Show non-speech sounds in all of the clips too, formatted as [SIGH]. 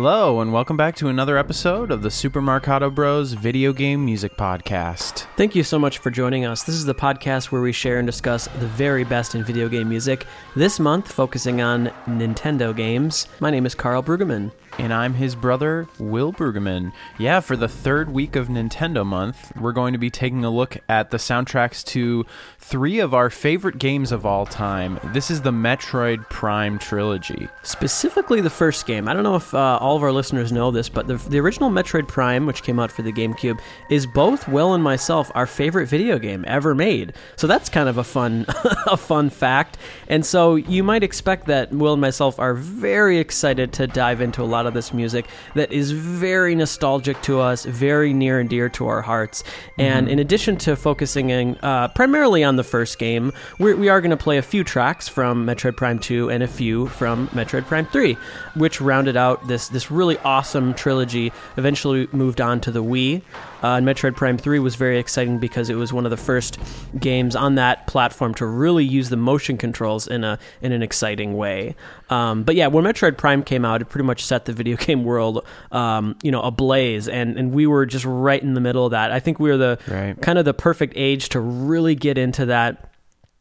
Hello, and welcome back to another episode of the Super Marcato Bros Video Game Music Podcast. Thank you so much for joining us. This is the podcast where we share and discuss the very best in video game music. This month, focusing on Nintendo games. My name is Karl Brueggemann. And I'm his brother, Will Brueggemann. Yeah, for the third week of Nintendo Month, we're going to be taking a look at the soundtracks to three of our favorite games of all time. This is the Metroid Prime trilogy. Specifically, the first game. I don't know if uh, all of our listeners know this, but the, the original Metroid Prime, which came out for the GameCube, is both Will and myself our favorite video game ever made. So that's kind of a fun, [LAUGHS] a fun fact. And so you might expect that Will and myself are very excited to dive into a lot of this music that is very nostalgic to us, very near and dear to our hearts. And Mm-hmm. in addition to focusing in, uh, primarily on the first game, we're, we are going to play a few tracks from Metroid Prime 2 and a few from Metroid Prime 3, which rounded out this this really awesome trilogy. Eventually moved on to the Wii. Uh, and Metroid Prime 3 was very exciting because it was one of the first games on that platform to really use the motion controls in a in an exciting way. Um, but yeah, when Metroid Prime came out, it pretty much set the video [LAUGHS] game world, um, you know, ablaze, and and we were just right in the middle of that. I think we were the Right. kind of the perfect age to really get into that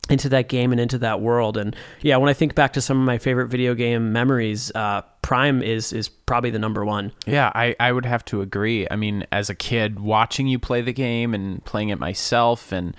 into that game and into that world. And yeah, when I think back to some of my favorite video game memories, uh, Prime is is probably the number one. Yeah, I, I would have to agree. I mean, as a kid, watching you play the game and playing it myself, and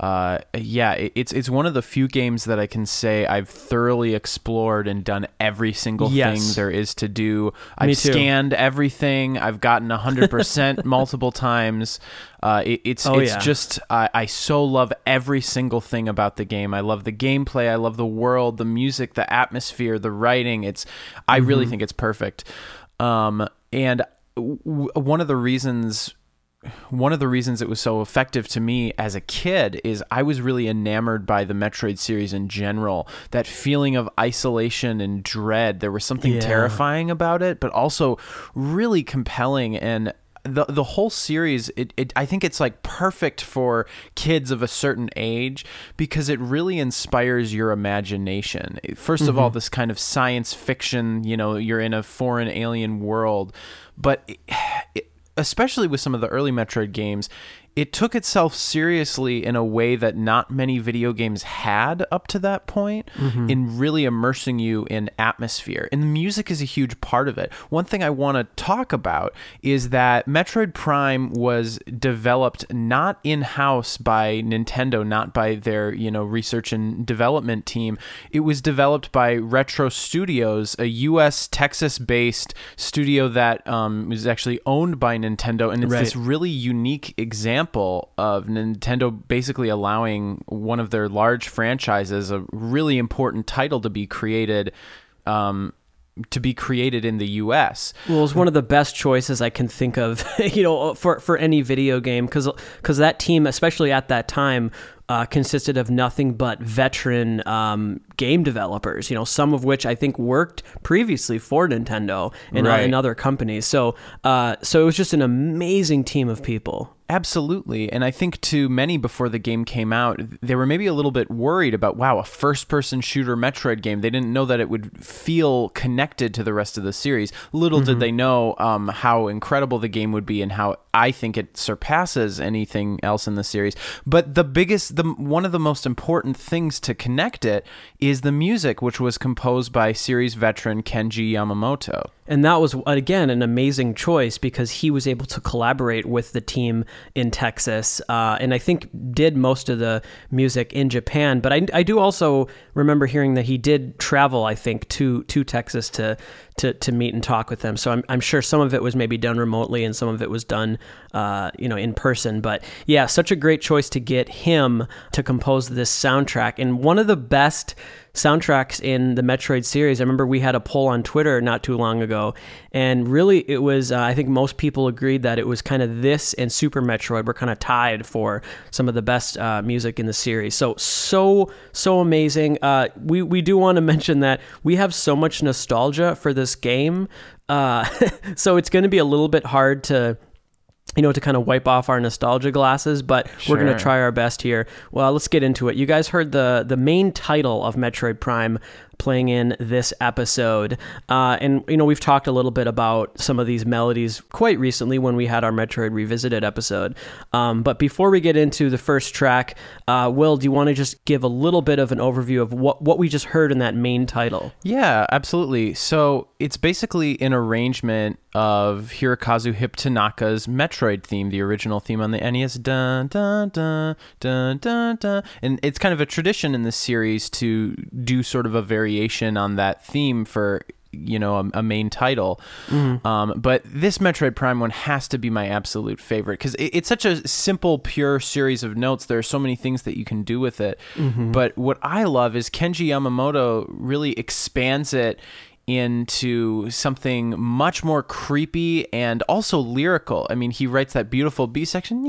uh, yeah, it's it's one of the few games that I can say I've thoroughly explored and done every single Yes. thing there is to do. I've scanned everything. I've gotten hundred [LAUGHS] percent multiple times. Uh, it, it's Oh, it's yeah. just I, I so love every single thing about the game. I love the gameplay. I love the world, the music, the atmosphere, the writing. It's I Mm-hmm. really think it's perfect. Um, and w- one of the reasons one of the reasons it was so effective to me as a kid is I was really enamored by the Metroid series in general. That feeling of isolation and dread. There was something Yeah. terrifying about it, but also really compelling and the the whole series it, it I think it's like perfect for kids of a certain age because it really inspires your imagination. 1st of all mm-hmm. this kind of science fiction, you know, you're in a foreign alien world, but it, it, especially with some of the early Metroid games, it took itself seriously in a way that not many video games had up to that point in really immersing you in atmosphere. And the music is a huge part of it. One thing I want to talk about is that Metroid Prime was developed not in-house by Nintendo, not by their, you know, research and development team. It was developed by Retro Studios, a US Texas-based studio that um, was actually owned by Nintendo and it's Right. this really unique example of Nintendo basically allowing one of their large franchises, a really important title to be created, um, to be created in the U.S. Well, it was one of the best choices I can think of, [LAUGHS] you know, for for any video game because because that team, especially at that time, uh, consisted of nothing but veteran um, game developers. You know, some of which I think worked previously for Nintendo and, uh, Right. and other companies. So, uh, so it was just an amazing team of people. Absolutely. And I think to many before the game came out, they were maybe a little bit worried about, wow, a first person shooter Metroid game. They didn't know that it would feel connected to the rest of the series. Little did they know um, how incredible the game would be and how I think it surpasses anything else in the series. But the biggest, the one of the most important things to connect it is the music, which was composed by series veteran Kenji Yamamoto. And that was, again, an amazing choice because he was able to collaborate with the team in Texas. Uh, and I think did most of the music in Japan. But I, I do also remember hearing that he did travel, I think, to, to Texas to, to, to meet and talk with them. So I'm, I'm sure some of it was maybe done remotely and some of it was done, uh, you know, in person. But yeah, such a great choice to get him to compose this soundtrack. And one of the best soundtracks in the Metroid series. I remember we had a poll on Twitter not too long ago, and really it was, uh, I think most people agreed that it was kind of this and Super Metroid were kind of tied for some of the best uh, music in the series. So, so, so amazing. Uh, we, we do want to [LAUGHS] mention that we have so much nostalgia for this game. Uh, [LAUGHS] so it's going to be a little bit hard to you know, to kind of wipe off our nostalgia glasses, but we're going to try our best here. Well, let's get into it. You guys heard the the main title of Metroid Prime playing in this episode. Uh, and, you know, we've talked a little bit about some of these melodies quite recently when we had our Metroid Revisited episode. Um, but before we get into the first track, uh, Will, do you want to just give a little bit of an overview of what, what we just heard in that main title? Yeah, absolutely. So it's basically an arrangement of Hirokazu Hip Tanaka's Metroid theme, the original theme on the NES. Dun, dun, dun, dun, dun, dun. And it's kind of a tradition in this series to do sort of a variation on that theme for you know a, a main title. Um, but this metroid prime one has to be my absolute favorite because it, it's such a simple pure series of notes. There are so many things that you can do with it. But what i love is kenji yamamoto really expands it into something much more creepy and also lyrical. I mean, he writes that beautiful B section.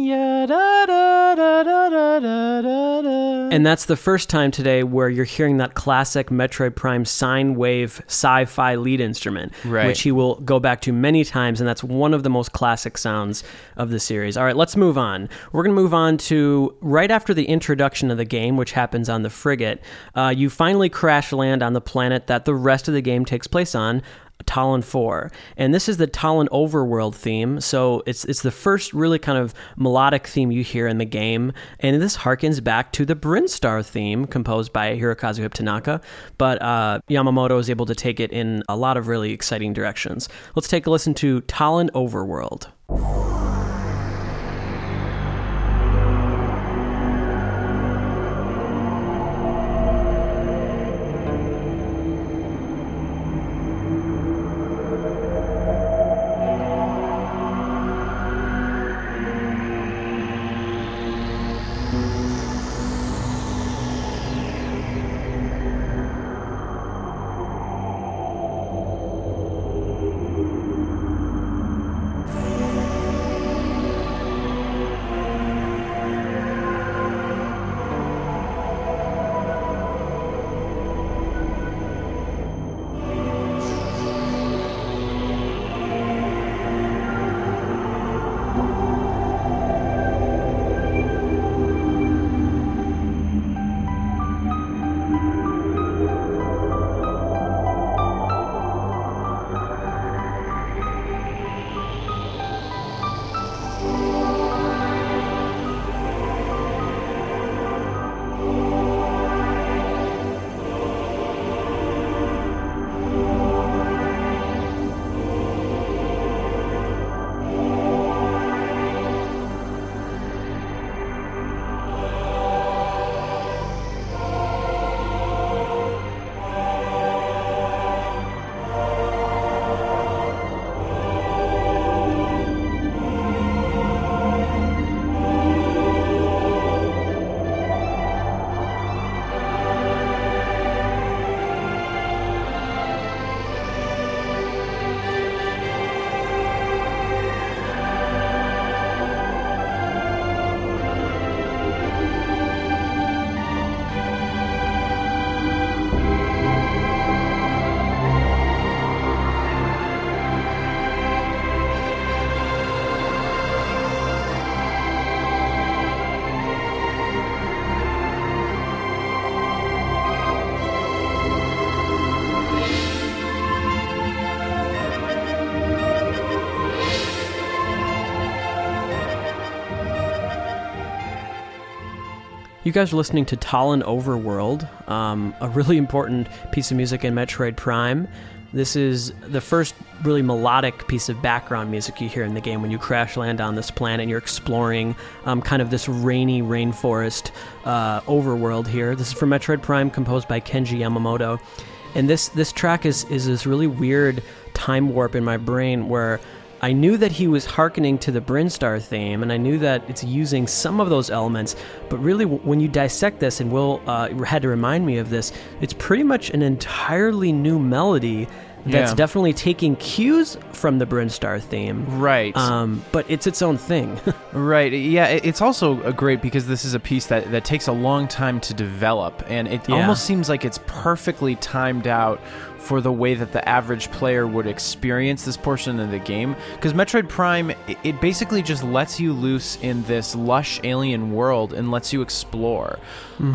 And that's the first time today where you're hearing that classic Metroid Prime sine wave sci fi lead instrument, right. which he will go back to many times. And that's one of the most classic sounds of the series. All right, let's move on. We're going to move on to right after the introduction of the game, which happens on the frigate. Uh, you finally crash land on the planet that the rest of the game takes place on. Tallon 4. And this is the Tallon overworld theme. So it's it's the first really kind of melodic theme you hear in the game. And this harkens back to the Brinstar theme composed by Hirokazu Hip Tanaka. But uh, Yamamoto is able to take it in a lot of really exciting directions. Let's take a listen to Tallon Overworld. Guys are listening to Tallon Overworld, um, a really important piece of music in Metroid Prime. This is the first really melodic piece of background music you hear in the game when you crash land on this planet and you're exploring um, kind of this rainy rainforest uh, overworld here. This is from Metroid Prime, composed by Kenji Yamamoto. And this, this track is, is this really weird time warp in my brain where I knew that he was hearkening to the Brinstar theme, and I knew that it's using some of those elements. But really, when you dissect this, and Will uh, had to remind me of this, it's pretty much an entirely new melody that's Yeah. definitely taking cues from the Brinstar theme. Right. Um, but it's its own thing. [LAUGHS] Right. Yeah. It's also great because this is a piece that, that takes a long time to develop, and it Yeah. almost seems like it's perfectly timed out for the way that the average player would experience this portion of the game. Because Metroid Prime, it, it basically just lets you loose in this lush alien world and lets you explore.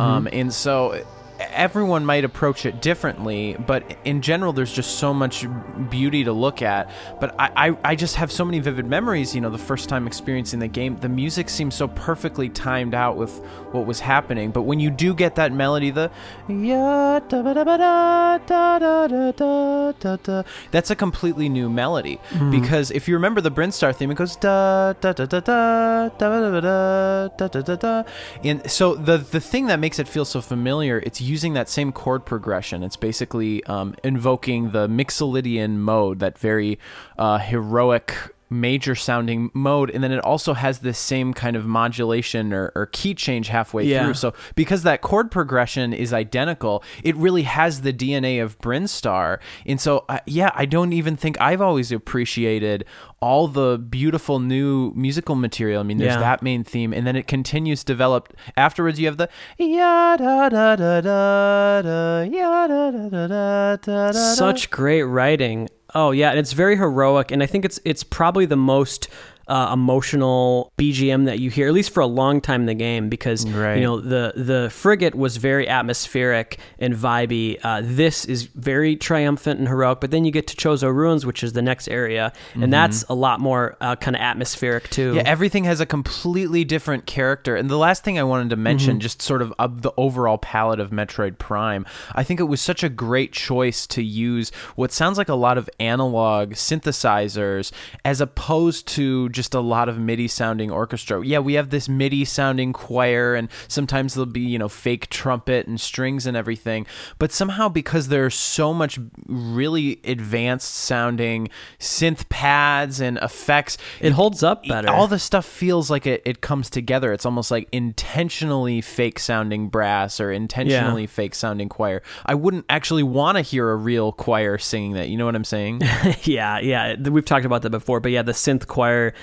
Um, and so everyone might approach it differently, but in general, there's just so much beauty to look at. But I, I, I just have so many vivid memories. You know, the first time experiencing the game, the music seems so perfectly timed out with what was happening. But when you do get that melody, the yeah, da da da da da da da da da, that's a completely new melody. Because if you remember the Brinstar theme, it goes da da da da da da da da da da da da. And so the the thing that makes it feel so familiar, it's using that same chord progression. It's basically um, invoking the Mixolydian mode, that very uh, heroic major sounding mode and then it also has this same kind of modulation or, or key change halfway Yeah. through so because that chord progression is identical it really has the dna of brinstar and so uh, yeah i don't even think i've always appreciated all the beautiful new musical material i mean there's Yeah. that main theme and then it continues developed afterwards you have the ya da da da da da ya da da da da da da Such great writing. Oh yeah, and it's very heroic, and I think it's it's probably the most uh, emotional BGM that you hear, at least for a long time in the game, because Right. you know the the frigate was very atmospheric and vibey. Uh, this is very triumphant and heroic, but then you get to Chozo Ruins, which is the next area, and that's a lot more uh, kind of atmospheric too. Mm-hmm. Yeah, everything has a completely different character. And the last thing I wanted to mention, Mm-hmm. just sort of of the overall palette of Metroid Prime, I think it was such a great choice to use what sounds like a lot of analog synthesizers as opposed to just a lot of MIDI sounding orchestra. Yeah, we have this MIDI sounding choir, and sometimes there'll be, you know, fake trumpet and strings and everything. But somehow, because there's so much really advanced sounding synth pads and effects, it holds up better. all the stuff feels like it, it comes together. It's almost like intentionally fake sounding brass or intentionally fake sounding choir. I wouldn't actually want to hear a real choir singing that. You know what I'm saying? [LAUGHS] yeah, yeah. We've talked about that before, but yeah, the synth choir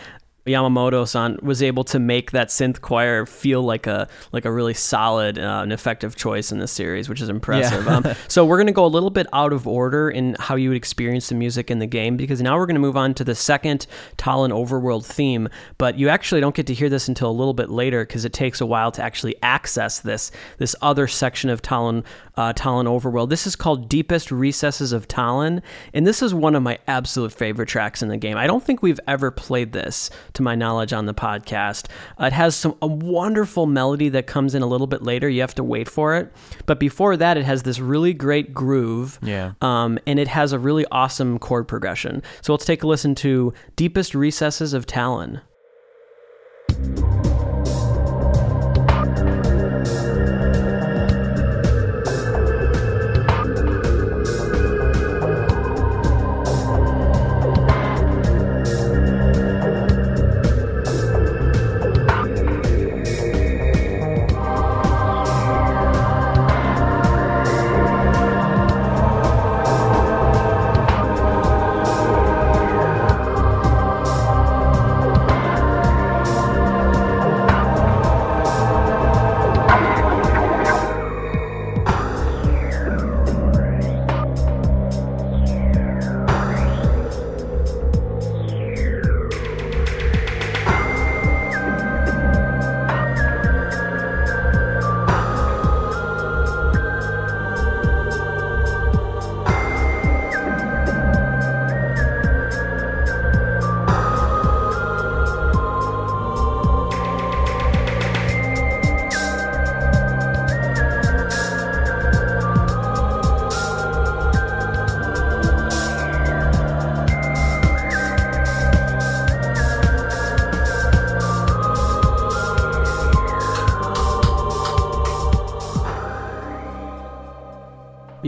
Yamamoto-san was able to make that synth choir feel like a like a really solid uh, and effective choice in this series, which is impressive. um, [LAUGHS] so we're going to go a little bit out of order in how you would experience the music in the game because now we're going to move on to the second Tallon Overworld theme. But you actually don't get to hear this until a little bit later because it takes a while to actually access this this other section of Tallon uh, Tallon Overworld. This is called Deepest Recesses of Tallon, and this is one of my absolute favorite tracks in the game. I don't think we've ever played this, to my knowledge, on the podcast. Uh, it has some a wonderful melody that comes in a little bit later. You have to wait for it, but before that, it has this really great groove. Yeah. Um, and it has a really awesome chord progression. So let's take a listen to Deepest Recesses of Tallon.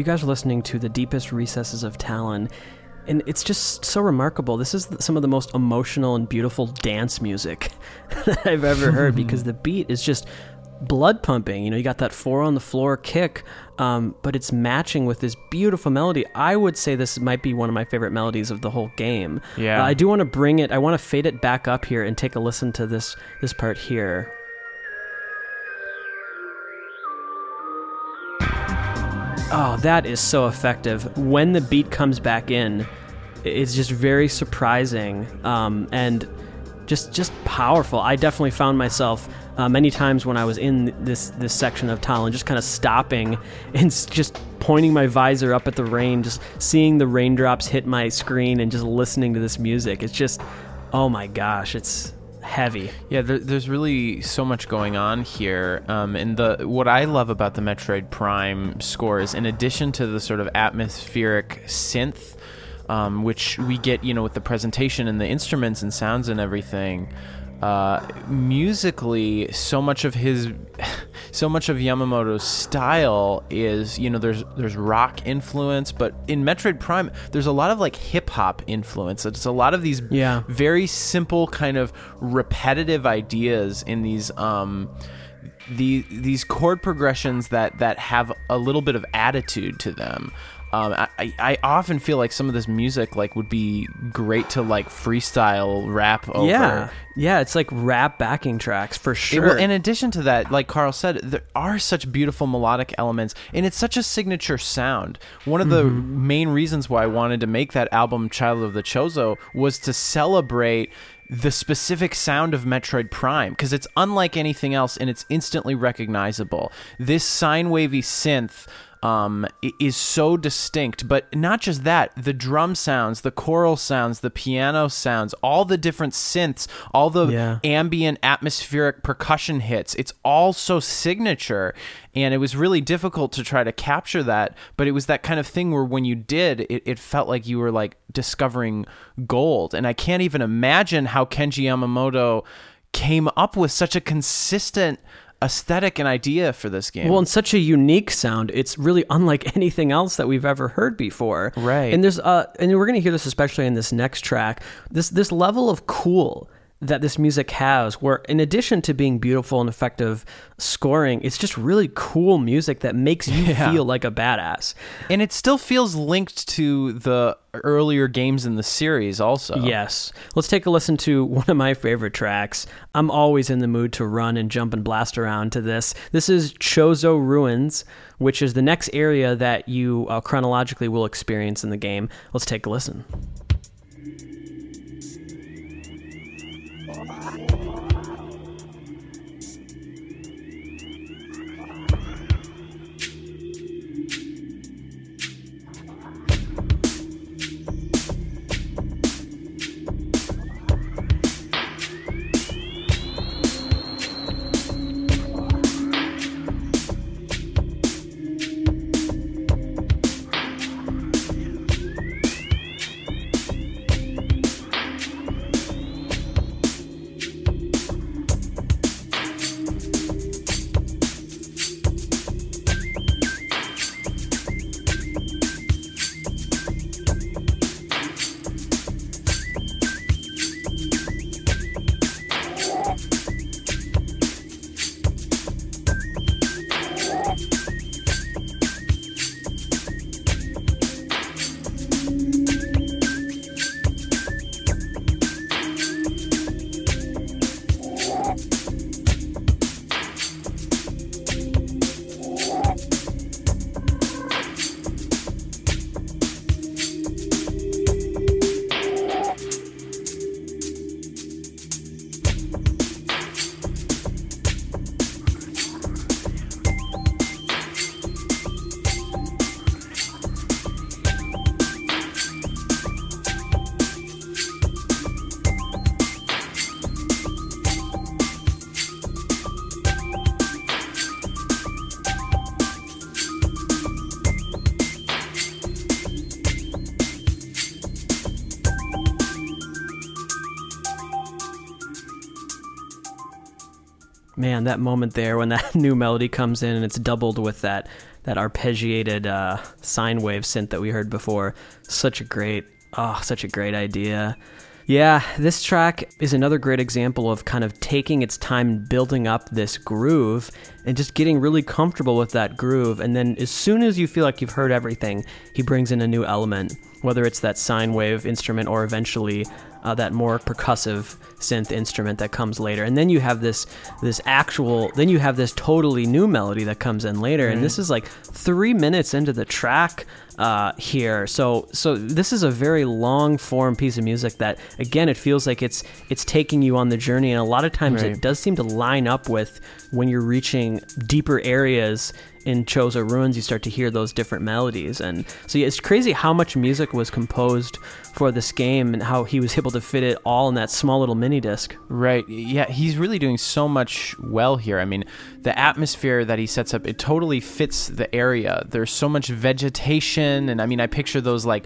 Guys are listening to the deepest recesses of Tallon, and it's just so remarkable. This is some of the most emotional and beautiful dance music [LAUGHS] that I've ever heard [LAUGHS] because the beat is just blood pumping. You know, you got that four on the floor kick, um, but it's matching with this beautiful melody. I would say this might be one of my favorite melodies of the whole game. Yeah. Uh, I do want to bring it. I want to fade it back up here and take a listen to this this part here. Oh, that is so effective. When the beat comes back in, it's just very surprising. Um, and just just powerful. I definitely found myself uh, many times when I was in this this section of Tallon, just kind of stopping [LAUGHS] and just pointing my visor up at the rain, just seeing the raindrops hit my screen, and just listening to this music. It's just, oh my gosh, it's heavy. Yeah, there, there's really so much going on here, um, and the what I love about the Metroid Prime score is, in addition to the sort of atmospheric synth, um, which we get, you know, with the presentation and the instruments and sounds and everything. Uh, musically, so much of his, [LAUGHS] so much of Yamamoto's style is, you know, there's there's rock influence, but in Metroid Prime, there's a lot of like hip hop influence. It's a lot of these Yeah. very simple kind of repetitive ideas in these um the these chord progressions that that have a little bit of attitude to them um, I, I- I often feel like some of this music like would be great to like freestyle rap over. Yeah, yeah, it's like rap backing tracks for It- sure. well, in addition to that, like Karl said, there are such beautiful melodic elements, and it's such a signature sound. One of the Mm-hmm. main reasons why I wanted to make that album, Child of the Chozo, was to celebrate the specific sound of Metroid Prime because it's unlike anything else and it's instantly recognizable. This sine wavy synth um, is so distinct. But not just that, the drum sounds, the choral sounds, the piano sounds, all the different synths, all the Yeah. ambient atmospheric percussion hits. It's all so signature. And it was really difficult to try to capture that. But it was that kind of thing where when you did, it, it felt like you were like discovering gold. And I can't even imagine how Kenji Yamamoto came up with such a consistent aesthetic and idea for this game. Well, and such a unique sound. It's really unlike [LAUGHS] anything else that we've ever heard before. Right. And there's uh and we're going to hear this especially in this next track. This this level of cool that this music has where in addition to being beautiful and effective scoring, it's just really cool music that makes you [LAUGHS] Yeah. feel like a badass. and it still feels linked to the earlier games in the series also. Yes. Let's take a listen to one of my favorite tracks. I'm always in the mood to run and jump and blast around to this. This is Chozo Ruins, which is the next area that you uh, chronologically will experience in the game. Let's take a listen. That moment there when that [LAUGHS] new melody comes in and it's doubled with that that arpeggiated uh, sine wave synth that we heard before. Such a great, oh, such a great idea. Yeah, this track is another great example of kind of taking its time building up this groove and just getting really comfortable with that groove. And then as soon as you feel like you've heard everything, he brings in a new element, whether it's that sine wave instrument or eventually uh, that more percussive synth instrument that comes later. And then you have this this actual, then you have this totally new melody that comes in later. And this is like three minutes into the track. Uh, here. So so this is a very long form piece of music that again it feels like it's it's taking you on the journey, and a lot of times Right. it does seem to line up with when you're reaching deeper areas in Chozo Ruins, you start to hear those different melodies. And so yeah, it's crazy how much music was composed for this game and how he was able to fit it all in that small little mini disc. Right. Yeah, he's really doing so much well here. I mean, the atmosphere that he sets up, it totally fits the area. There's so much vegetation and I mean, I picture those like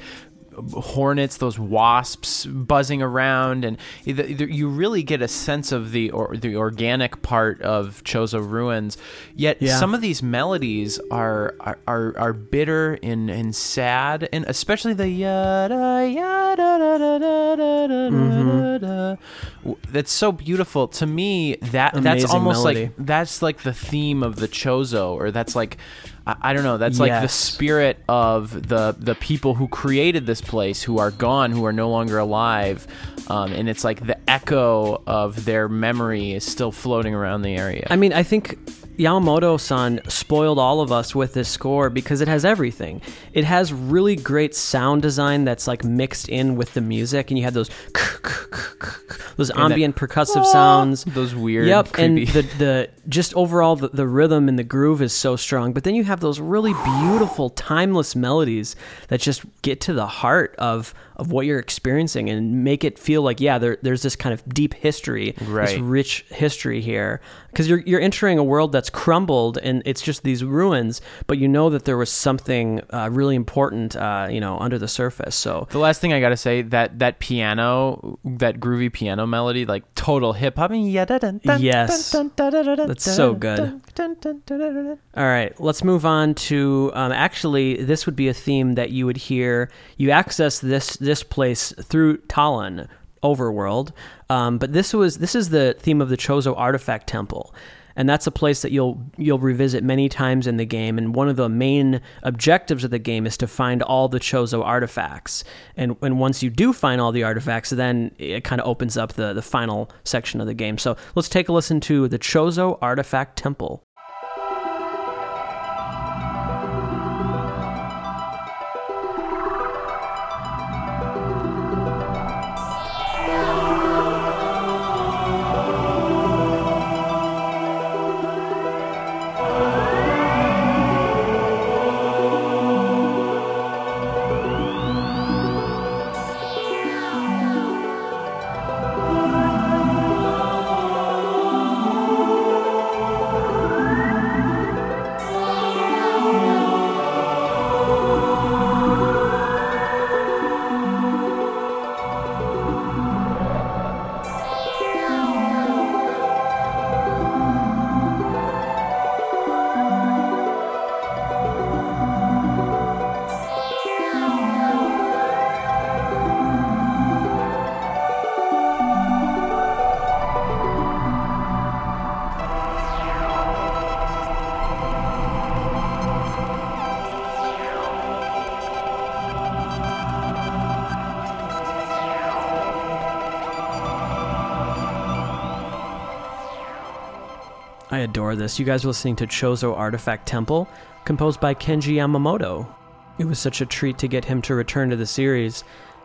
hornets, those wasps buzzing around and either, either you really get a sense of the or the organic part of Chozo Ruins. Yet Yeah. some of these melodies are are, are, are bitter and, and sad and especially the yada yada da, da, da, da, da, da, da. Mm-hmm. That's so beautiful to me that that's almost melody. like that's like the theme of the chozo or that's like I, I don't know. That's like the spirit of the the people who created this place who are gone who are no longer alive. Um, and it's like the echo of their memory is still floating around the area. I mean, I think Yamamoto-san spoiled all of us with this score because it has everything. It has really great sound design that's like mixed in with the music, and you have those those that- ambient percussive sounds. [LAUGHS] those weird Yep, creepy and the the just overall the, the rhythm and the groove is so strong. But then you have those really beautiful, timeless melodies that just get to the heart of of what you're experiencing and make it feel like yeah, there, there's this kind of deep history, this rich history here because you're you're entering a world that's crumbled and it's just these ruins, but you know that there was something uh, really important, uh, you know, under the surface. So The last thing I gotta say that that piano, that groovy piano melody, like total hip hop. Yes. That's so good. All right, let's move on to. Um, actually, this would be a theme that you would hear. You access this this place through Tallon Overworld, um, but this was this is the theme of the Chozo Artifact Temple, and that's a place that you'll you'll revisit many times in the game. And one of the main objectives of the game is to find all the Chozo artifacts. And and once you do find all the artifacts, then it kind of opens up the the final section of the game. So let's take a listen to the Chozo Artifact Temple. This. You guys are listening to Chozo Artifact Temple, composed by Kenji Yamamoto. It was such a treat to get him to return to the series,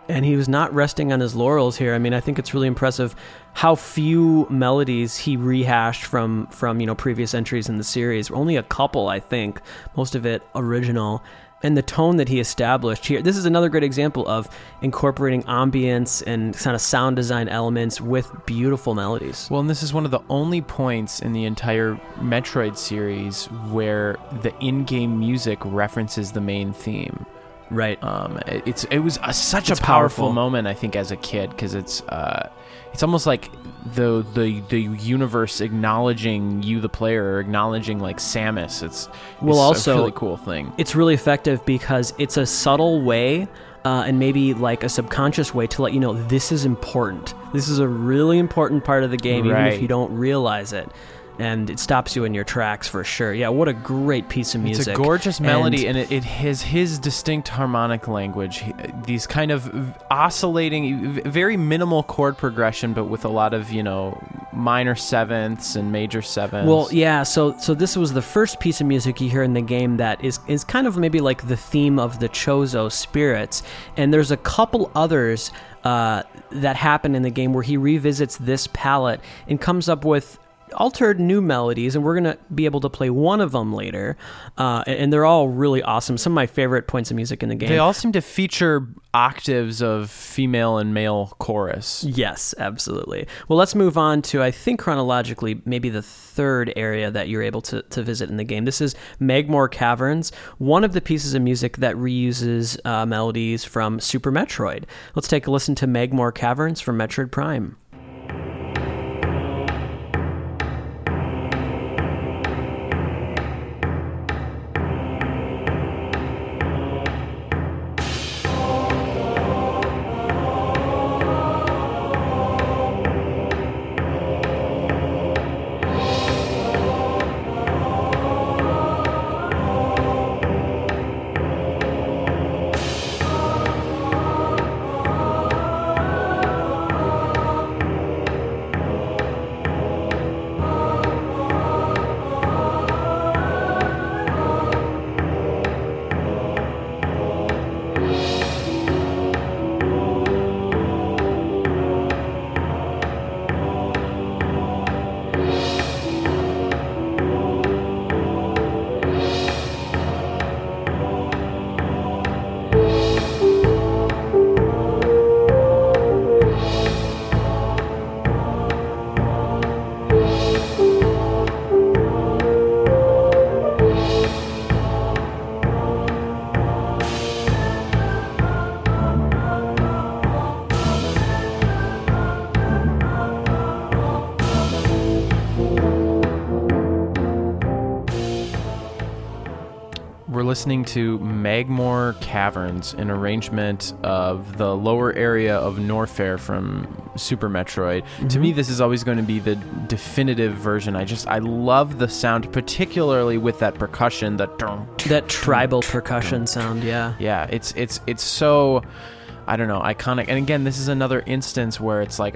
and he was not resting on his laurels here. I mean, I think it's really impressive how few melodies he rehashed from from you know previous entries in the series. Only a couple, I think. Most of it original. And the tone that he established here. This is another great example of incorporating ambience and kind of sound design elements with beautiful melodies. Well, and this is one of the only points in the entire Metroid series where the in-game music references the main theme. Right. Um, it- it's it was a, such It's a powerful, powerful. moment, I think, as a kid, because it's uh, it's almost like the the the universe acknowledging you, the player, acknowledging like Samus. It's Well, it's also- a really cool thing. it's really effective because it's a subtle way uh, and maybe like a subconscious way to let you know this is important. This is a really important part of the game, even if you don't realize it. And it stops you in your tracks for sure. Yeah, what a great piece of music. It's a gorgeous melody, and, and it, it has his distinct harmonic language. He, these kind of oscillating, very minimal chord progression, but with a lot of you know minor sevenths and major sevenths. Well, yeah. So so this was the first piece of music you hear in the game that is is kind of maybe like the theme of the Chozo spirits, and there's a couple others. Uh, that happen in the game where he revisits this palette and comes up with altered new melodies, and we're gonna be able to play one of them later. Uh, and they're all really awesome. Some of my favorite points of music in the game. They all seem to feature octaves of female and male chorus. Yes, absolutely. Well, let's move on to I think chronologically maybe the third area that you're able to, to visit in the game. This is Magmoor Caverns, one of the pieces of music that reuses uh, melodies from Super Metroid. Let's take a listen to Magmoor Caverns from Metroid Prime. Listening to Magmoor Caverns, an arrangement of the lower area of Norfair from Super Metroid. To me, mm-hmm. this is always going to be the definitive version. I just I love the sound, particularly with that percussion, the That tribal percussion sound, yeah. yeah, it's it's it's so I don't know, iconic. And again, this is another instance where it's like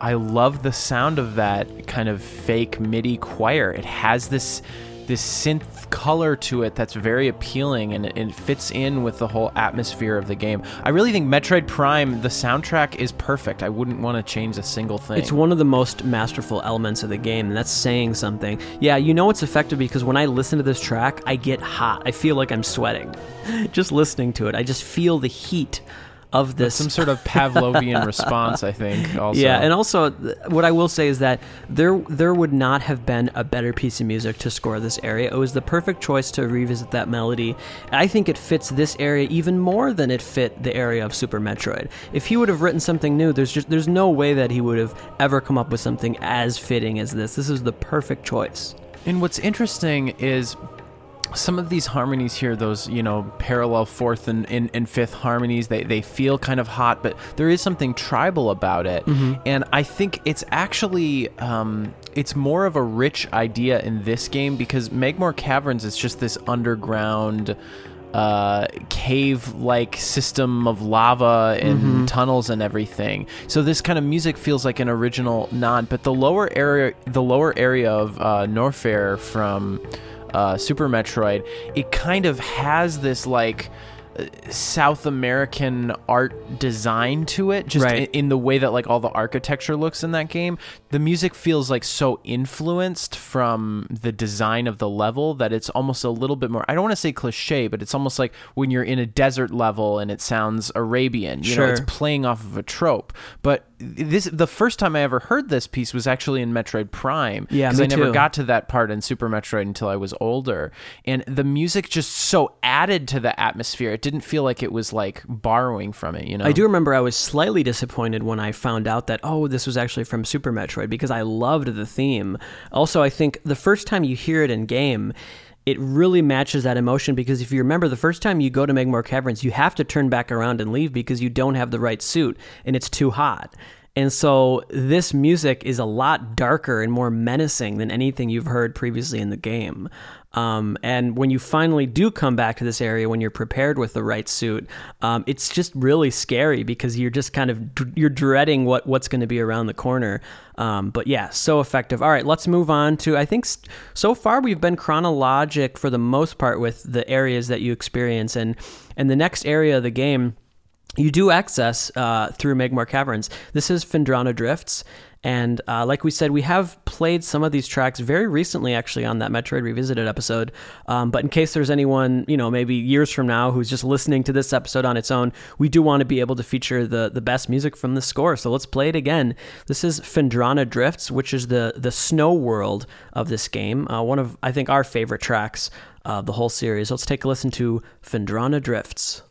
I love the sound of that kind of fake MIDI choir. It has this this synth color to it that's very appealing and it, it fits in with the whole atmosphere of the game. I really think Metroid Prime, the soundtrack is perfect. I wouldn't want to change a single thing. It's one of the most masterful elements of the game, and that's saying something. Yeah, you know it's effective because when I listen to this track, I get hot. I feel like I'm sweating. [LAUGHS] just listening to it, I just feel the heat of this. some sort of Pavlovian [LAUGHS] response, I think. Also, Yeah, and also what I will say is that there there would not have been a better piece of music to score this area. It was the perfect choice to revisit that melody. I think it fits this area even more than it fit the area of Super Metroid. If he would have written something new, there's just there's no way that he would have ever come up with something as fitting as this. This is the perfect choice. And what's interesting is some of these harmonies here, those, you know, parallel fourth and, and, and fifth harmonies, they, they feel kind of hot, but there is something tribal about it. And I think it's actually, um, it's more of a rich idea in this game because Magmoor Caverns is just this underground uh, cave like system of lava and tunnels and everything. So this kind of music feels like an original nod, but the lower area the lower area of uh, Norfair from uh, Super Metroid, it kind of has this like South American art design to it, just Right. in, in the way that like all the architecture looks in that game. The music feels like so influenced from the design of the level that it's almost a little bit more. I don't want to say cliche, but it's almost like when you're in a desert level and it sounds Arabian. You know, it's playing off of a trope. But this the first time I ever heard this piece was actually in Metroid Prime. Yeah, because I never too. got to that part in Super Metroid until I was older, and the music just so added to the atmosphere. It didn't feel like it was like borrowing from it. You know, I do remember I was slightly disappointed when I found out that oh this was actually from Super Metroid because I loved the theme. Also, I think the first time you hear it in game, it really matches that emotion because if you remember the first time you go to Magmoor Caverns, you have to turn back around and leave because you don't have the right suit and it's too hot. And so this music is a lot darker and more menacing than anything you've heard previously in the game. Um, and when you finally do come back to this area, when you're prepared with the right suit, um, it's just really scary because you're just kind of you're dreading what what's going to be around the corner. Um, but yeah, so effective. All right, let's move on to. I think so far we've been chronologic for the most part with the areas that you experience, and and the next area of the game you do access uh, through Magmoor Caverns. This is Phendrana Drifts. And uh, like we said, we have played some of these tracks very recently, actually, on that Metroid Revisited episode. Um, but in case there's anyone, you know, maybe years from now who's just listening to this episode on its own, we do want to be able to feature the, the best music from the score. So let's play it again. This is Phendrana Drifts, which is the, the snow world of this game. Uh, one of, I think, our favorite tracks of the whole series. Let's take a listen to Phendrana Drifts.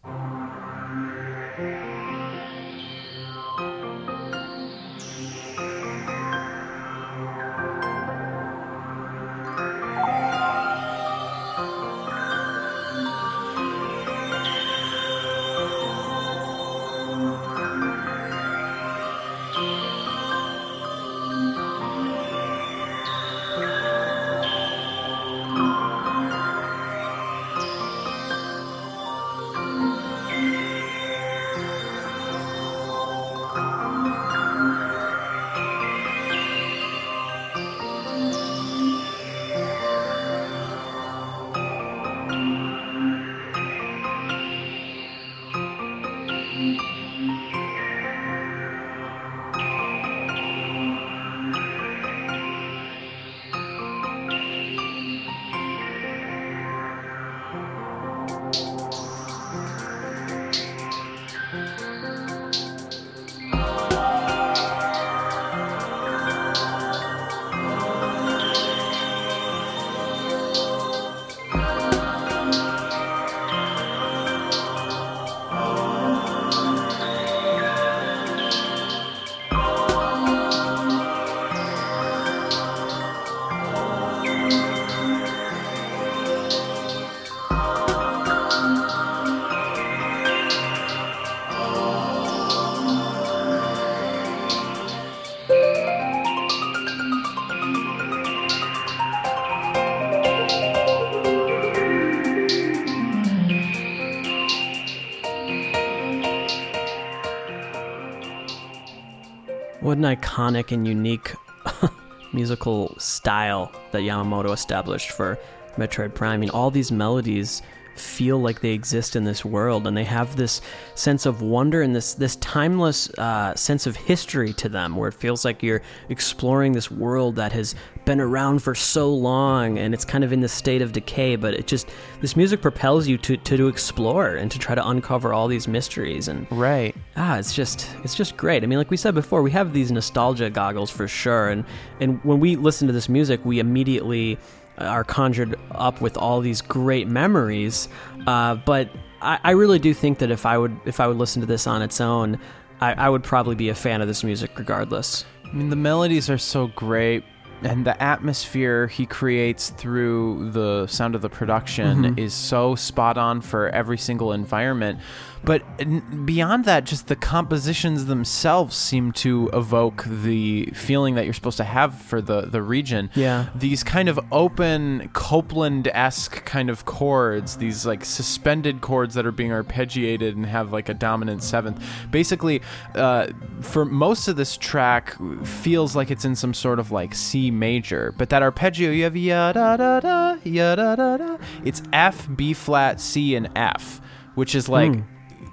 Iconic and unique [LAUGHS] musical style that Yamamoto established for Metroid Prime. I mean, all these melodies feel like they exist in this world and they have this sense of wonder and this this timeless uh, sense of history to them where it feels like you're exploring this world that has been around for so long and it's kind of in the state of decay but it just this music propels you to, to, to explore and to try to uncover all these mysteries and right. Ah it's just it's just great. I mean like we said before we have these nostalgia goggles for sure and and when we listen to this music we immediately are conjured up with all these great memories. Uh, but I, I, really do think that if I would if I would listen to this on its own, I, I would probably be a fan of this music regardless. I mean, the melodies are so great and the atmosphere he creates through the sound of the production mm-hmm. is so spot on for every single environment but beyond that, just the compositions themselves seem to evoke the feeling that you're supposed to have for the, the region. Yeah. These kind of open Copland esque kind of chords, these like suspended chords that are being arpeggiated and have like a dominant seventh. Basically, uh, for most of this track, feels like it's in some sort of like C major, but that arpeggio, you have ya da da da, ya da da da. It's F, B flat, C, and F, which is like. Mm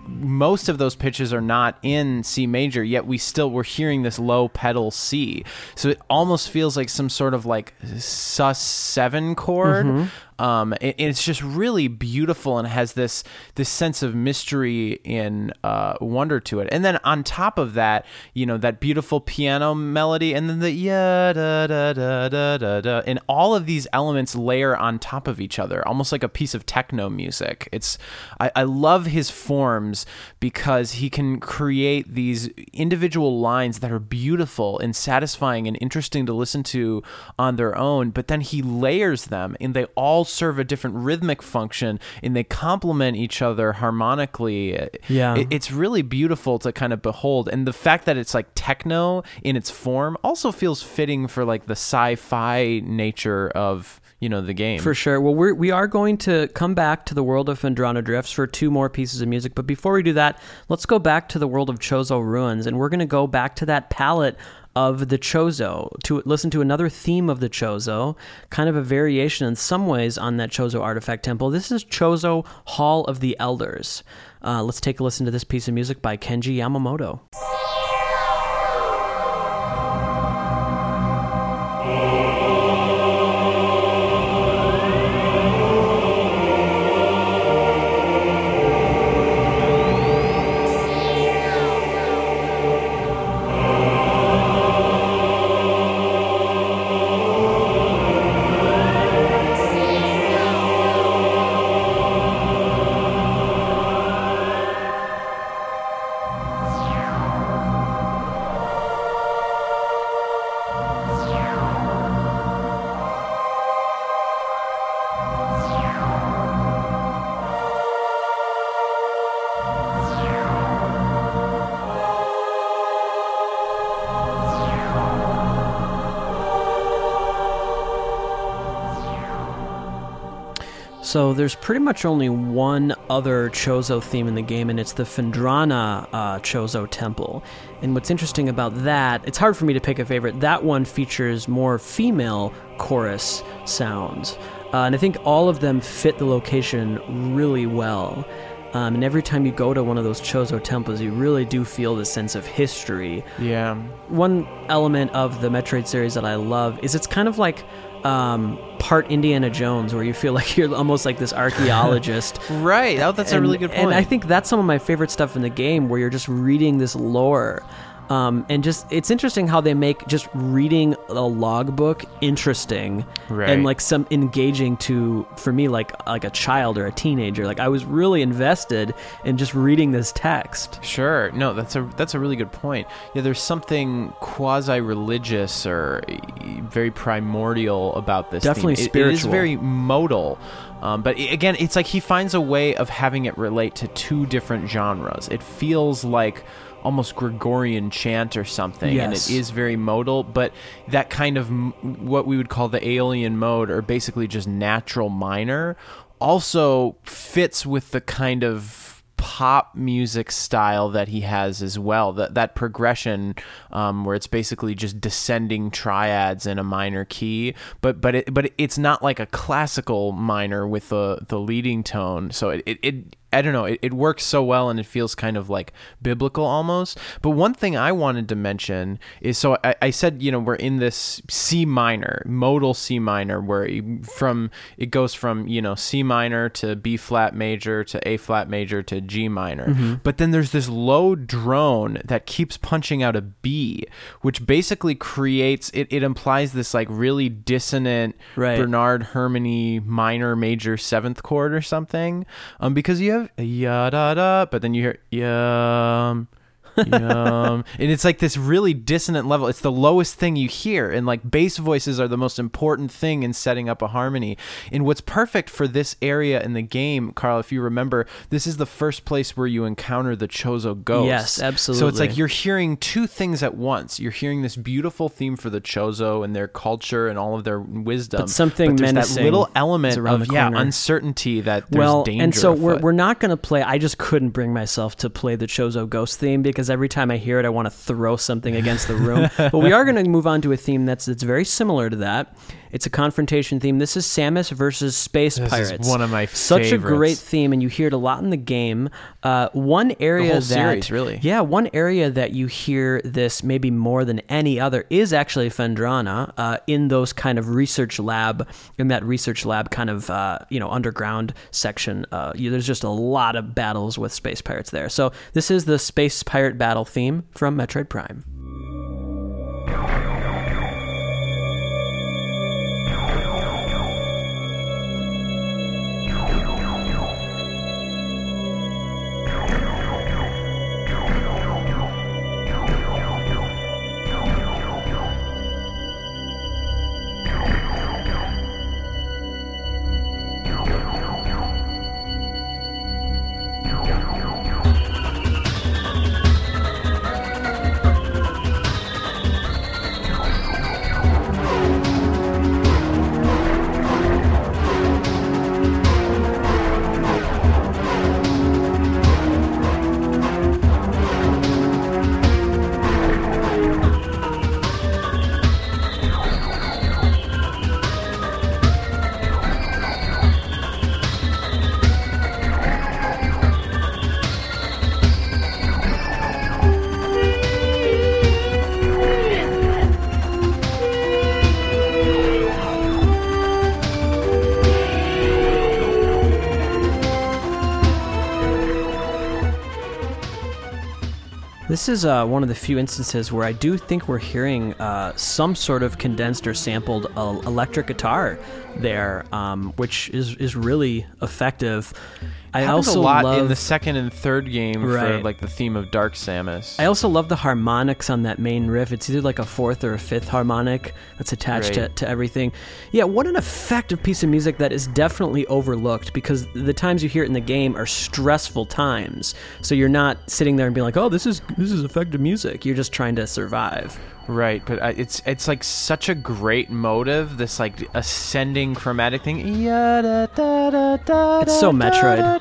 most of those pitches are not in C major, yet we still we're hearing this low pedal C. So it almost feels like some sort of like sus seven chord. Mm-hmm. Um, it, it's just really beautiful and has this this sense of mystery and uh, wonder to it. And then on top of that, you know that beautiful piano melody, and then the yeah da da da da da da, and all of these elements layer on top of each other, almost like a piece of techno music. It's I, I love his forms because he can create these individual lines that are beautiful and satisfying and interesting to listen to on their own, but then he layers them, and they all serve a different rhythmic function and they complement each other harmonically. Yeah. It- it's really beautiful to kind of behold. And the fact that it's like techno in its form also feels fitting for like the sci-fi nature of, you know, the game. For sure. Well, we're, we are going to come back to the world of Phendrana Drifts for two more pieces of music. But before we do that, let's go back to the world of Chozo Ruins. And we're going to go back to that palette of the Chozo to listen to another theme of the Chozo, kind of a variation in some ways on that Chozo artifact temple. This is Chozo Hall of the Elders. Uh, let's take a listen to this piece of music by Kenji Yamamoto. So there's pretty much only one other Chozo theme in the game, and it's the Phendrana uh, Chozo Temple. And what's interesting about that, it's hard for me to pick a favorite. That one features more female chorus sounds, uh, and I think all of them fit the location really well. Um, and every time you go to one of those Chozo temples, you really do feel the sense of history yeah. one element of the Metroid series that I love is it's kind of like um, part Indiana Jones, where you feel [LAUGHS] like you're almost like this archaeologist. [LAUGHS] Right. Oh, that's a really good point. And I think that's some of my favorite stuff in the game, where you're just reading this lore. Um, and just it's interesting how they make just reading a logbook interesting Right. and like some engaging to for me like like a child or a teenager like I was really invested in just reading this text Sure. No, that's a that's a really good point. Yeah, there's something quasi religious or very primordial about this. Definitely theme. It- it is very modal. Um, but again, it's like he finds a way of having it relate to two different genres. It feels like almost Gregorian chant or something, and it is very modal. But that kind of m- what we would call the alien mode, or basically just natural minor, also fits with the kind of pop music style that he has as well. That that progression um, where it's basically just descending triads in a minor key, but but it but it's not like a classical minor with the the leading tone. So it it. it I don't know. It, it works so well, and it feels kind of like biblical almost. But one thing I wanted to mention is so I, I said, you know, we're in this C minor, modal C minor, where from it goes from you know C minor to B flat major to A flat major to G minor. But then there's this low drone that keeps punching out a B, which basically creates it. It implies this like really dissonant Right. Bernard Herrmann-y minor major seventh chord or something. Um, because you have ya da da, but then you hear yum. Yum and it's like this really dissonant level. It's the lowest thing you hear and like bass voices are the most important thing in setting up a harmony. And what's perfect for this area in the game Karl if you remember this is the first place where you encounter the chozo ghost Yes, absolutely. so it's like you're hearing two things at once. You're hearing this beautiful theme for the chozo and their culture and all of their wisdom. But something there's that little element of yeah uncertainty that there's well, danger and so we're, we're not going to play. I just couldn't bring myself to play the Chozo Ghost theme because every time I hear it, I want to throw something against the room. [LAUGHS] but we are going to move on to a theme that's that's very similar to that. It's a confrontation theme. This is Samus versus Space This is Pirates. one of my such a great theme, and you hear it a lot in the game. Uh, one area that series, really. yeah, one area that you hear this maybe more than any other is actually Phendrana uh, in those kind of research lab, in that research lab kind of uh, you know underground section. Uh, you, there's just a lot of battles with space pirates there. So this is the space pirate battle theme from Metroid Prime. This is uh, one of the few instances where I do think we're hearing uh, some sort of condensed or sampled uh, electric guitar there, um, which is is really effective. I Happens also a lot love in the second and third game for like the theme of Dark Samus. I also love the harmonics on that main riff. It's either like a fourth or a fifth harmonic that's attached to, to everything. Yeah, what an effective piece of music that is definitely overlooked because the times you hear it in the game are stressful times. So you're not sitting there and being like, "Oh, this is this is effective music." You're just trying to survive. Right, but uh, it's it's like such a great motive. This like ascending chromatic thing. It's It's so Metroid.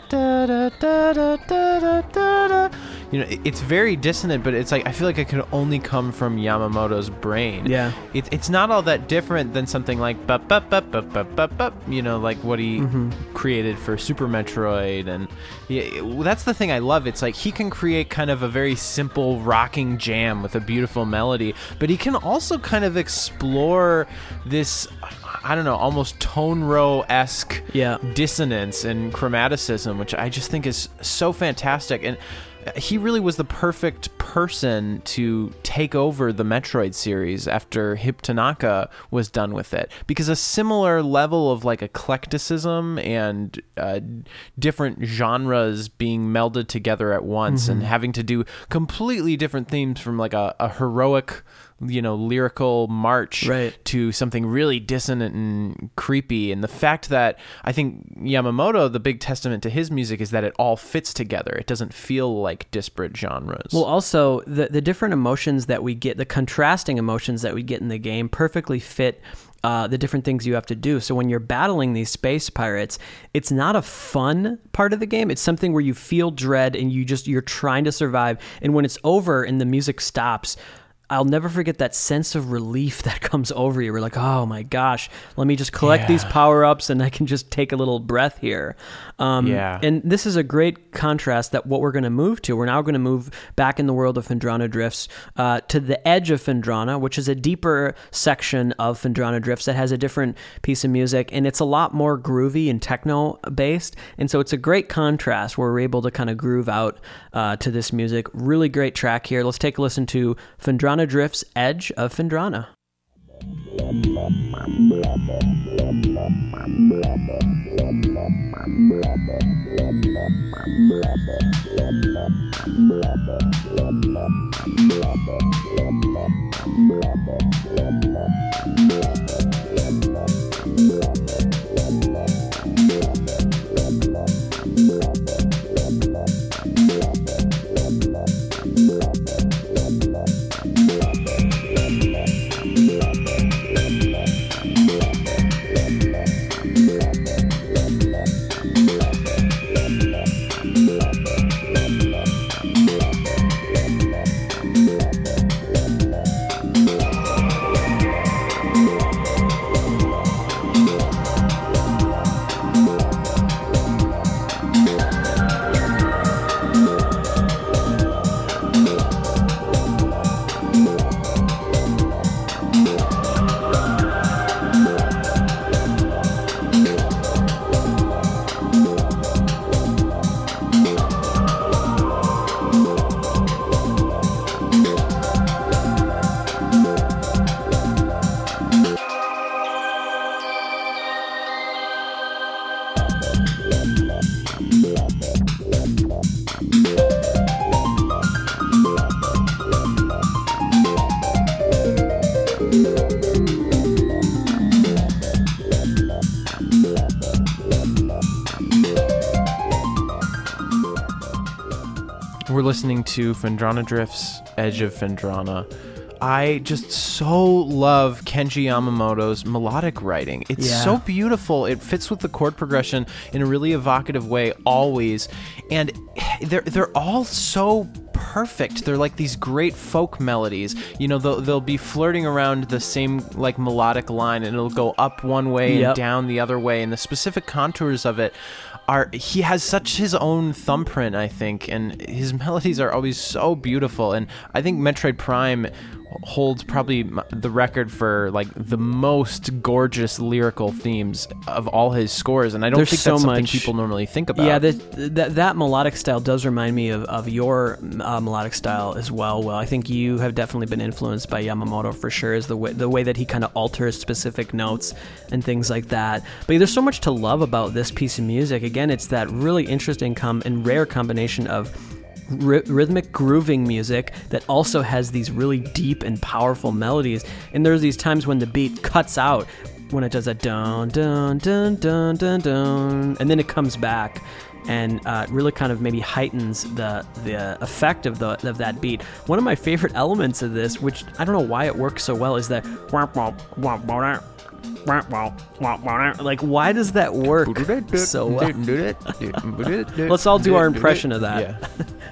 You know, it- it's very dissonant, but it's like I feel like it could only come from Yamamoto's brain. Yeah. it, it's not all that different than something like bup bup bup bup bup bup bup. You know, like what he created for Super Metroid, and yeah, it- that's the thing I love. It's like he can create kind of a very simple rocking jam with a beautiful melody, but he can also kind of explore this. I don't know, almost tone row esque Yeah. dissonance and chromaticism, which I just think is so fantastic. And he really was the perfect person to take over the Metroid series after Hip Tanaka was done with it. Because a similar level of like eclecticism and uh, different genres being melded together at once and having to do completely different themes from like a, a heroic you know lyrical march Right. to something really dissonant and creepy. And the fact that I think Yamamoto, the big testament to his music is that it all fits together. It doesn't feel like disparate genres. Well, also the the different emotions that we get, the contrasting emotions that we get in the game, perfectly fit. Uh, the different things you have to do. So when you're battling these space pirates, it's not a fun part of the game. It's something where you feel dread and you just you're trying to survive. And when it's over and the music stops, I'll never forget that sense of relief [LAUGHS] that comes over you. We're like, oh my gosh, let me just collect these power ups and I can just take a little breath here. Um, Yeah. And this is a great contrast that what we're going to move to. We're now going to move back in the world of Phendrana Drifts uh, to the edge of Phendrana, which is a deeper section of Phendrana Drifts that has a different piece of music, and it's a lot more groovy and techno based. And so it's a great contrast where we're able to kind of groove out uh, to this music. Really great track here. Let's take a listen to Phendrana Drifts Edge of Phendrana. We're listening to Phendrana Drift's Edge of Phendrana. I just so love Kenji Yamamoto's melodic writing. It's Yeah. so beautiful. It fits with the chord progression in a really evocative way always. And [SIGHS] they're they're all so perfect. They're like these great folk melodies. You know, they'll, they'll be flirting around the same like melodic line and it'll go up one way Yep. and down the other way and the specific contours of it are he has such his own thumbprint, I think, and his [LAUGHS] melodies are always so beautiful. And I think Metroid Prime holds probably the record for like the most gorgeous lyrical themes of all his scores, and I don't There's think so that's something much- people normally think about. Yeah, that, that that melodic style does remind me of, of your uh, melodic style as well. Well, I think you have definitely been influenced by Yamamoto for sure. Is the way the way that he kind of alters specific notes and things like that. But there's so much to love about this piece of music. Again, it's that really interesting com- and rare combination of ry- rhythmic grooving music that also has these really deep and powerful melodies. And there's these times when the beat cuts out when it does a dun dun dun dun dun dun, and then it comes back. And uh, really kind of maybe heightens the the effect of the of that beat. One of my favorite elements of this, which I don't know why it works so well, is that like why does that work so well? Let's all do our impression of that. Yeah.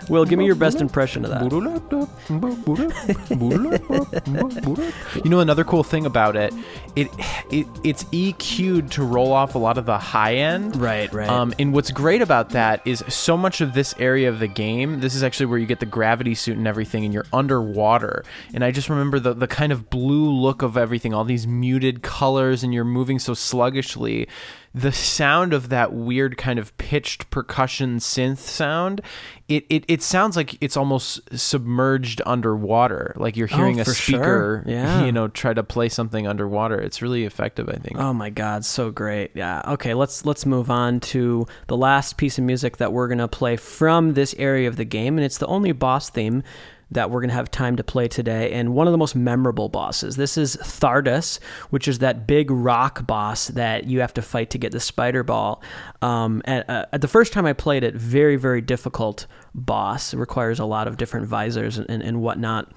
Will, give me your best impression of that. [LAUGHS] you know another cool thing about it, it it it's EQ'd to roll off a lot of the high end. Right, right. Um, and what's great about that is so much of this area of the game. This is actually where you get the gravity suit and everything, and you're underwater. And I just remember the the kind of blue look of everything, all these muted colors, and you're moving so sluggishly. The sound of that weird kind of pitched percussion synth sound, it, it, it sounds like it's almost submerged underwater. Like you're hearing oh, a Oh, sure. speaker, [LAUGHS] Yeah. you know, try to play something underwater. It's really effective, I think. Oh my god, so great. Yeah. Okay, let's let's move on to the last piece of music that we're going to play from this area of the game and it's the only boss theme that we're going to have time to play today and one of the most memorable bosses. This is Thardus, which is that big rock boss that you have to fight to get the spider ball. Um, at, uh, at the first time I played it, very very difficult boss. It requires a lot of different visors and, and, and whatnot.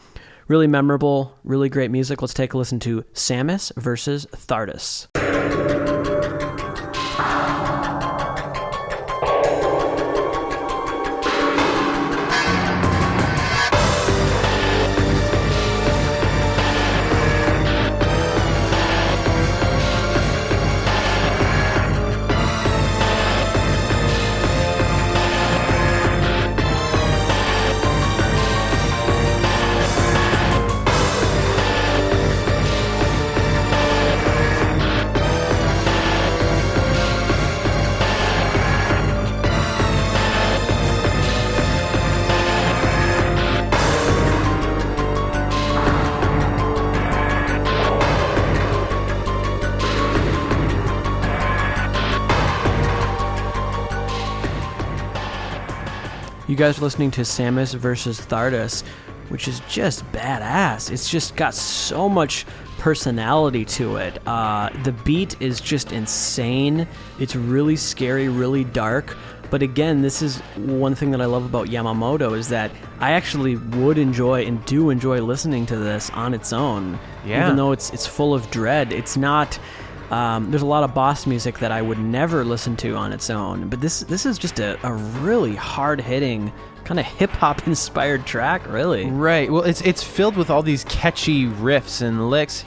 Really memorable, really great music. Let's take a listen to Samus versus Thardus. Guys are listening to Samus versus Thardus, which is just badass. It's just got so much personality to it. Uh, the beat is just insane. It's really scary, really dark. But again, this is one thing that I love about Yamamoto is that I actually would enjoy and do enjoy listening to this on its own. Yeah. Even though it's it's full of dread, it's not. Um, there's a lot of boss music that I would never listen to on its own, but this this is just a, a really hard hitting kind of hip hop [LAUGHS] inspired track, really. Right. Well, it's it's filled with all these catchy riffs and licks.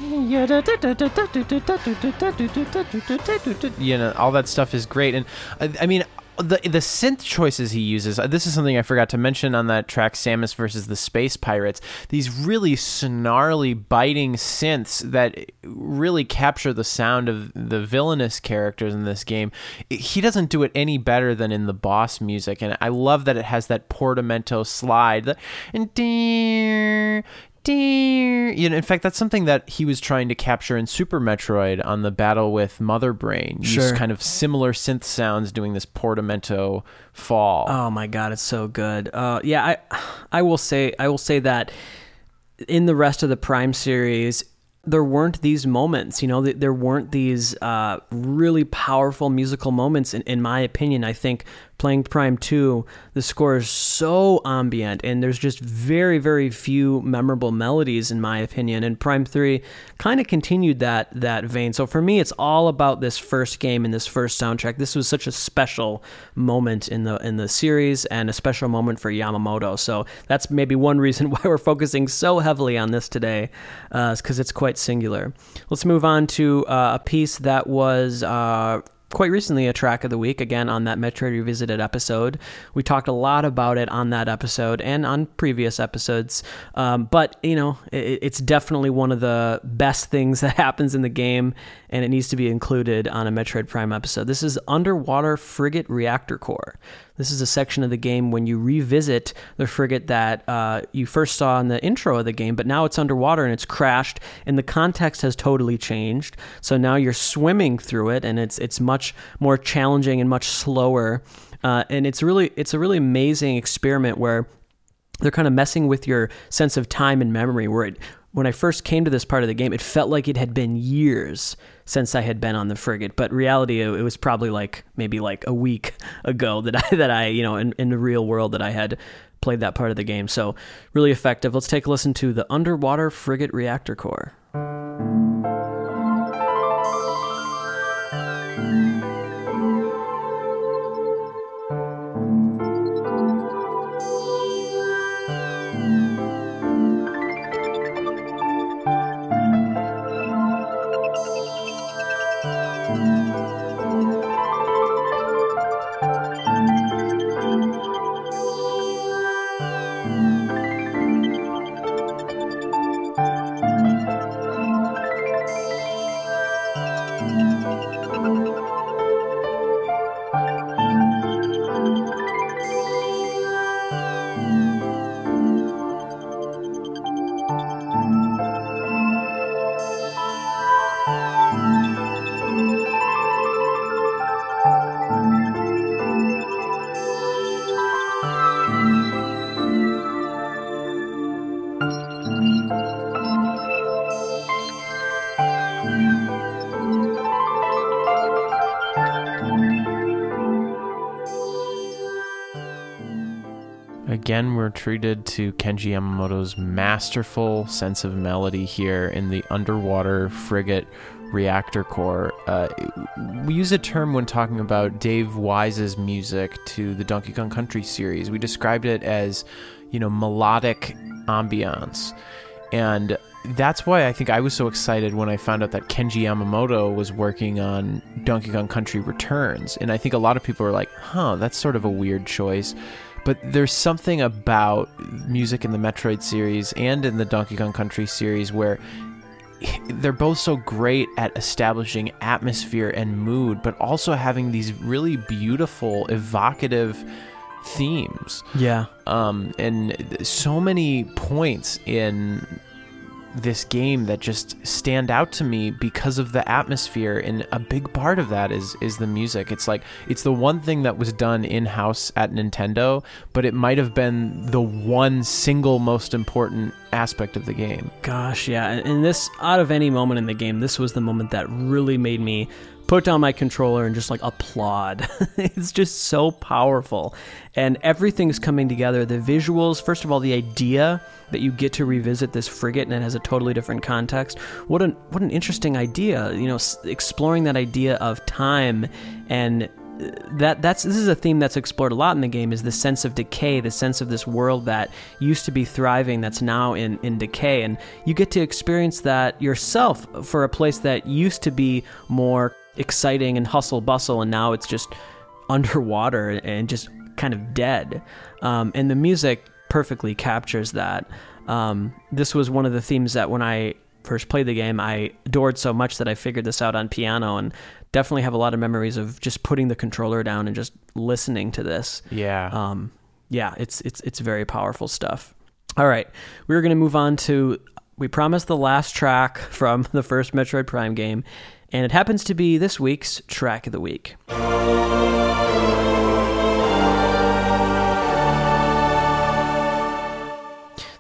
You know, all that stuff is great. And I, I mean, the the synth choices he uses. uh, This is something I forgot to mention on that track, Samus versus the Space Pirates. These really snarly, biting synths that really capture the sound of the villainous characters in this game. He doesn't do it any better than in the boss music, and I love that it has that portamento slide. The, and. You know, in fact, that's something that he was trying to capture in Super Metroid on the battle with Mother Brain. Use Sure. kind of similar synth sounds doing this portamento fall. Oh my god, it's so good. Uh, yeah, I I will say I will say that in the rest of the Prime series, there weren't these moments. You know, th- there weren't these uh, really powerful musical moments. In, in my opinion, I think playing Prime Two, the score is so ambient, and there's just very very few memorable melodies, in my opinion. And Prime Three kind of continued that that vein. So for me, it's all about this first game and this first soundtrack. This was such a special moment in the in the series and a special moment for Yamamoto. So that's maybe one reason [LAUGHS] why we're focusing so heavily on this today, because it's quite singular. Let's move on to uh, a piece that was. Uh, quite recently a track of the week again on that Metroid Revisited episode. We talked a lot about it on that episode and on previous episodes. Um, but you know, it, it's definitely one of the best things [LAUGHS] that happens in the game, and it needs to be included on a Metroid Prime episode. This is Underwater Frigate Reactor Core. This is a section of the game when you revisit the frigate that uh, you first saw in the intro of the game, but now it's underwater and it's crashed, and the context has totally changed. So now you're swimming through it, and it's it's much more challenging and much slower. Uh, and it's really it's a really amazing experiment where they're kind of messing with your sense of time and memory. Where it, when I first came to this part of the game, it felt like it had been years since I had been on the frigate. But reality, it was probably like maybe like a week [LAUGHS] ago that I that I you know in, in the real world that I had played that part of the game. So really effective. Let's take a listen to the underwater frigate reactor core. Treated to Kenji Yamamoto's masterful sense of melody here in the underwater frigate reactor core. Uh, we use a term when talking about Dave Wise's music to the Donkey Kong Country series. We described it as, you know, melodic ambiance. And that's why I think I was so excited when I found out that Kenji Yamamoto was working on Donkey Kong Country Returns. And I think a lot of people are like, huh, that's sort of a weird choice. But there's something about music in the Metroid series and in the Donkey Kong Country series where [LAUGHS] they're both so great at establishing atmosphere and mood, but also having these really beautiful, evocative themes. Yeah. Um, and so many points in this game that just stand out to me because of the atmosphere and a big part of that is is the music. It's like it's the one thing that was done in house at Nintendo but it might have been the one single most important aspect of the game. Gosh yeah and this out of any moment in the game this was the moment that really made me put down my controller and just like applaud. [LAUGHS] it's just so powerful. And everything's coming together. The visuals, first of all, the idea that you get to revisit this frigate and it has a totally different context. What an what an interesting idea. You know, exploring that idea of time and uh, that that's this is a theme that's explored a lot in the game is the sense of decay the sense of this world that used to be thriving that's now in in decay and you get to experience that yourself for a place that used to be more exciting and hustle bustle, and now it's just [LAUGHS] underwater and just kind of dead. Um, and the music perfectly captures that. Um, this was one of the themes that when I first played the game, I adored so much that I figured this out on piano and definitely have a lot of memories of just putting the controller down and just listening to this. Yeah. Um, yeah, it's it's it's very powerful stuff. All right, we're going to move on to we promised the last track [LAUGHS] from the first Metroid Prime game, and it happens to be this week's track of the week.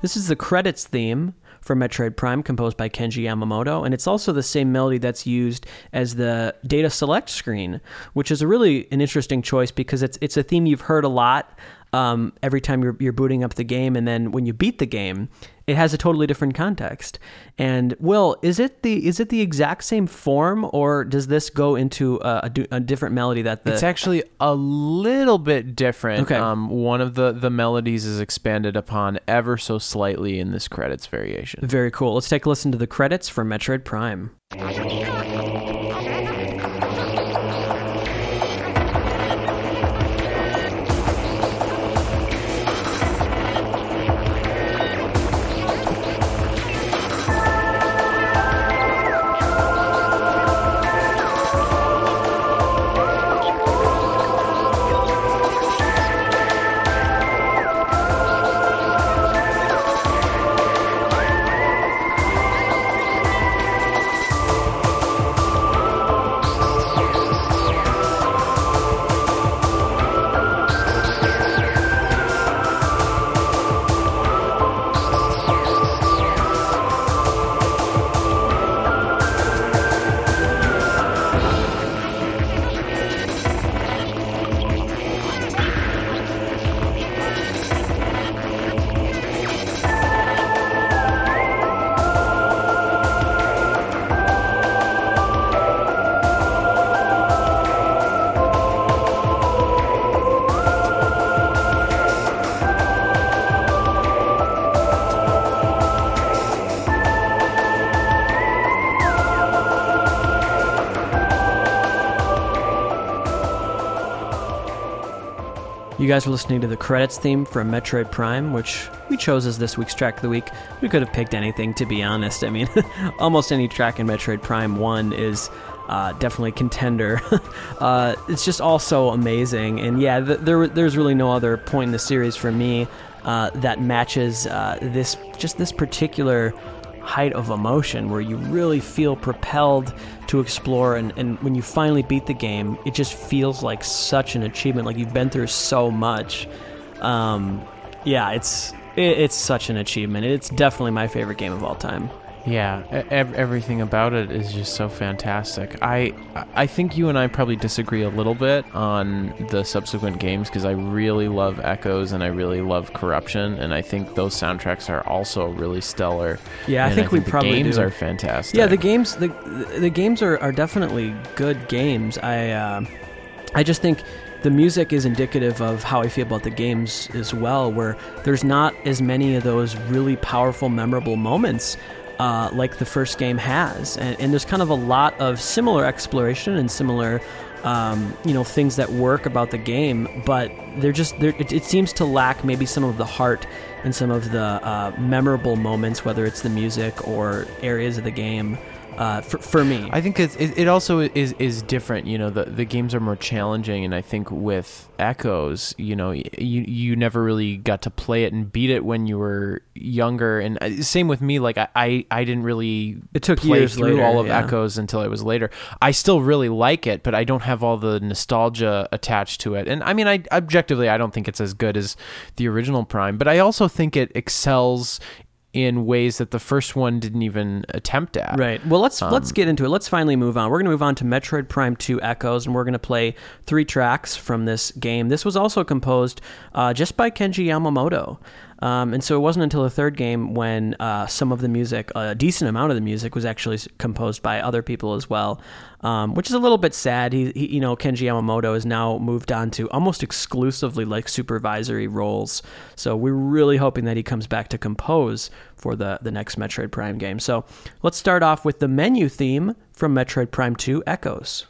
This is the credits theme for Metroid Prime, composed by Kenji Yamamoto, and it's also the same melody that's used as the data select screen, which is a really an interesting choice because it's it's a theme you've heard a lot um, every time you're, you're booting up the game, and then when you beat the game, it has a totally different context. And Will, is it the is it the exact same form, or does this go into a, a, a different melody? That the it's actually a little bit different. Okay. Um, one of the the melodies is expanded upon ever so slightly in this credits variation. very cool. Let's take a listen to the credits for Metroid Prime. [LAUGHS] You guys were listening to the credits theme from Metroid Prime, which we chose as this week's track of the week. We could have picked anything, to be honest. I mean, [LAUGHS] almost any track in Metroid Prime 1 is uh, definitely contender. [LAUGHS] uh, it's just all so amazing. And yeah, th- there, there's really no other point in the series for me uh, that matches uh, this, just this particular height of emotion where you really feel propelled to explore and, and when you finally beat the game it just feels like such an achievement. Like you've been through so much. Um, yeah it's it, it's such an achievement. It's definitely my favorite game of all time Yeah, ev- everything about it is just so fantastic. I I think you and I probably disagree a little bit on the subsequent games because I really love Echoes and I really love Corruption, and I think those soundtracks are also really stellar. Yeah, I And think we probably. the probably games do. are fantastic. Yeah, the games the the games are, are definitely good games. I uh, I just think the music is indicative of how I feel about the games as well, where there's not as many of those really powerful, memorable moments. Uh, like the first game has, and, and there's kind of a lot of similar exploration and similar, um, you know, things that work about the game, but they're just they're, it, it seems to lack maybe some of the heart and some of the uh, memorable moments, whether it's the music or areas of the game. Uh, for, for me, I think it's, it, it also is is different. You know, the the games are more challenging, and I think with Echoes, you know, you you never really got to play it and beat it when you were younger, and uh, same with me. Like I I, I didn't really It took play years through later, all of yeah. Echoes until it was later. I still really like it, but I don't have all the nostalgia attached to it. And I mean, I objectively, I don't think it's as good as the original Prime, but I also think it excels in ways that the first one didn't even attempt at. Right. Well, let's let's Um, get into it. Let's finally move on. We're going to move on to Metroid Prime 2 Echoes, and we're going to play three tracks from this game. This was also composed uh, just by Kenji Yamamoto. Um, and so it wasn't until the third game when uh, some of the music, a decent amount of the music, was actually composed by other people as well, um, which is a little bit sad. He, he, you know, Kenji Yamamoto has now moved on to almost exclusively like supervisory roles. So we're really hoping that he comes back to compose for the the next Metroid Prime game. So let's start off with the menu theme from Metroid Prime 2 Echoes.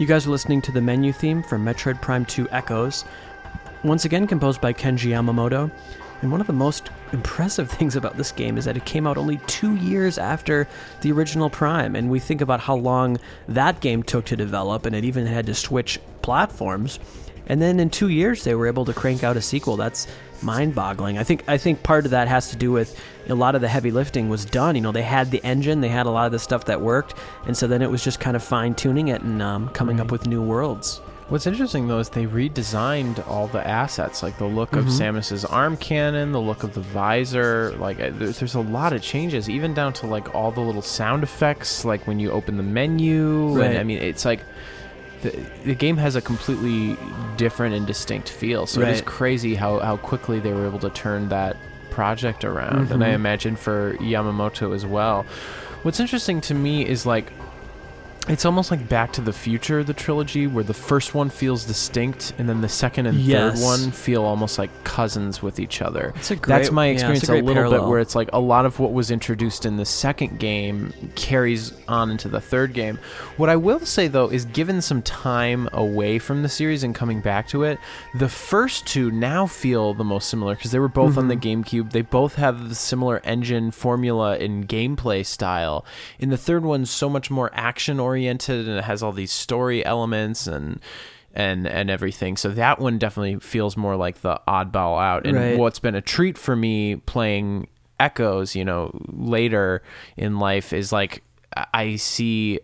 You guys are listening to the menu theme from Metroid Prime 2 Echoes, once again composed by Kenji Yamamoto. And one of the most impressive [LAUGHS] things about this game is that it came out only two years after the original Prime. And we think about how long that game took to develop, and it even had to switch platforms. And then in two years, they were able to crank out a sequel. That's mind-boggling. I think I think part of that has to do with a lot of the heavy lifting was done. You know, they had the engine, they had a lot of the stuff that worked, and so then it was just kind of fine-tuning it and um, coming up with new worlds. What's interesting though is they redesigned all the assets, like the look of Mhm. Samus's arm cannon, the look of the visor. Like uh, there's a lot of changes, even down to like all the little sound effects, like when you open the menu. Right. And I mean, it's like the, the game has a completely different and distinct feel. So it is crazy how how quickly they were able to turn that project around, and I Mhm. imagine for Yamamoto as well. What's interesting to me is like It's almost like Back to the Future, the trilogy, where the first one feels distinct, and then the second and Yes. third one feel almost like cousins with each other. A great, That's my yeah, experience a, great little bit, where it's like a lot of what was introduced in the second game carries on into the third game. What I will say though is, given some time away from the series and coming back to it, the first two now feel the most similar because they were both on the Mm-hmm. GameCube. They both have the similar engine formula and gameplay style. In the third one, so much more action oriented, and it has all these story elements and. And, and everything. So that one definitely feels more like the oddball out. And Right. what's been a treat for me playing Echoes, you know, later in life is like I see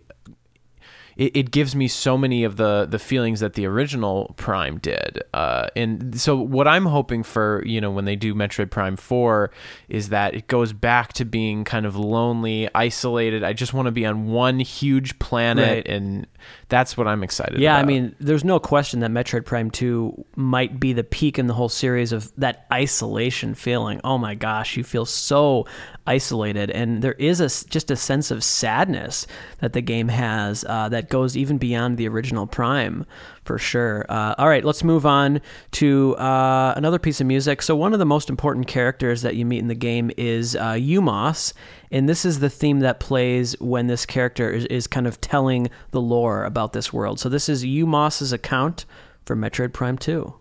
it, it gives me so many of the the feelings that the original Prime did. Uh, and so what I'm hoping for, you know, when they do Metroid Prime 4 is that it goes back to being kind of lonely, isolated. I just want to be on one huge planet Right. and that's what I'm excited Yeah, I mean, there's no question that Metroid Prime 2 might be the peak in the whole series of that isolation feeling. Oh my gosh, you feel so isolated. And there is a, just a sense of sadness that the game has uh, that goes even beyond the original Prime, for sure. Uh, all right, let's move on to uh, another piece of music. So, one of the most important characters that you meet in the game is uh, U-Mos. And this is the theme that plays when this character is, is kind of telling the lore about this world. So this is U-Mos's account for Metroid Prime 2.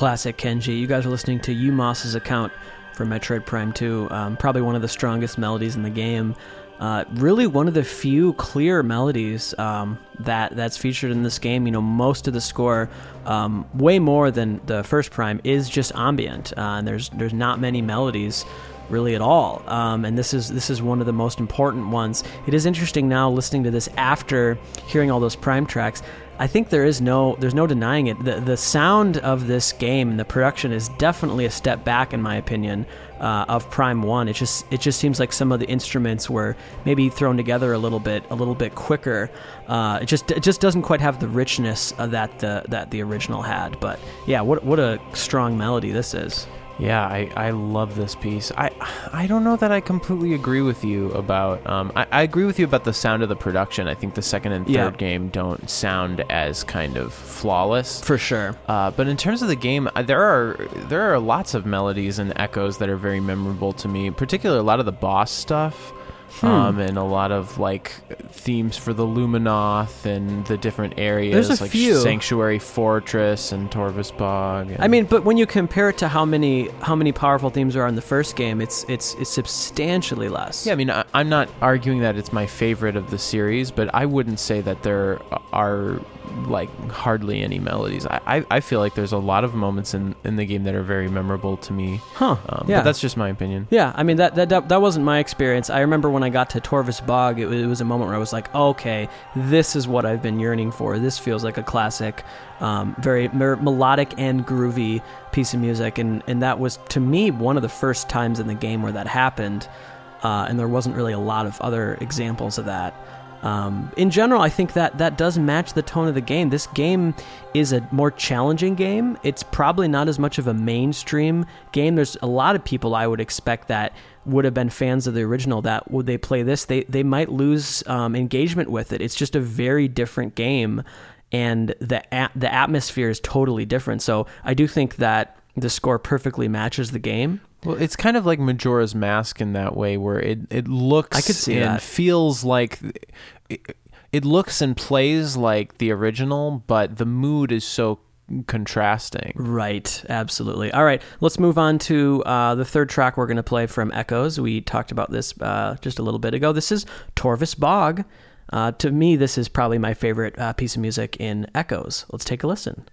Classic Kenji. You guys are listening to U-Mos's account for Metroid Prime 2. Um, probably one of the strongest melodies in the game. Uh, really, one of the few clear melodies um, that that's featured in this game. You know, most of the score, um, way more than the first Prime, is just ambient, uh, and there's there's not many melodies really at all. Um, and this is this is one of the most important ones. It is interesting now listening to this after hearing all those Prime tracks. I think there is no there's no denying it. The the sound of this game and the production is definitely a step back in my opinion uh, of Prime One. It just it just seems like some of the instruments were maybe thrown together a little bit a little bit quicker. Uh, it just it just doesn't quite have the richness uh, that the that the original had. But yeah, what what a strong melody this is. Yeah, I, I love this piece. I I don't know that I completely agree with you about. Um, I, I agree with you about the sound of the production. I think the second and third Yeah. game don't sound as kind of flawless. For sure. Uh, but in terms of the game, uh, there are there are lots of melodies and echoes that are very memorable to me. Particularly a lot of the boss stuff, Hmm. um, and a lot of like themes for the Luminoth and the different areas, There's a like few. Sanctuary Fortress and Torvus Bog. And I mean, but when you compare it to how many how many powerful themes are in the first game, it's it's it's substantially less. Yeah, I mean, I, I'm not arguing that it's my favorite of the series, but I wouldn't say that there are like hardly any melodies. I, I, I feel like there's a lot of moments in, in the game that are very memorable to me. Huh. Um, yeah. But that's just my opinion. Yeah, I mean that, that that that wasn't my experience. I remember when I got to Torvus Bog, it, was- it was a moment where I was like, "Okay, this is what I've been yearning for. This feels like a classic, um, very mer- melodic and groovy piece of music." And and that was to me one of the first times in the game where that happened. Uh, and there wasn't really a lot of other examples of that. Um, in general, I think that that does match the tone of the game. This game is a more challenging game. It's probably not as much of a mainstream game. There's a lot of people I would expect that would have been fans of the original that would they play this, they they might lose um, engagement with it. It's just a very different game, and the a- the atmosphere is totally different. So I do think that the score perfectly matches the game. Well, it's kind of like Majora's Mask in that way, where it, it looks I could see and that. feels like it, it looks and plays like the original, but the mood is so contrasting. Right, absolutely. All right, let's move on to uh, the third track we're going to play from Echoes. We talked about this uh, just a little bit ago. This is Torvus Bog. Uh, to me, this is probably my favorite uh, piece of music in Echoes. Let's take a listen.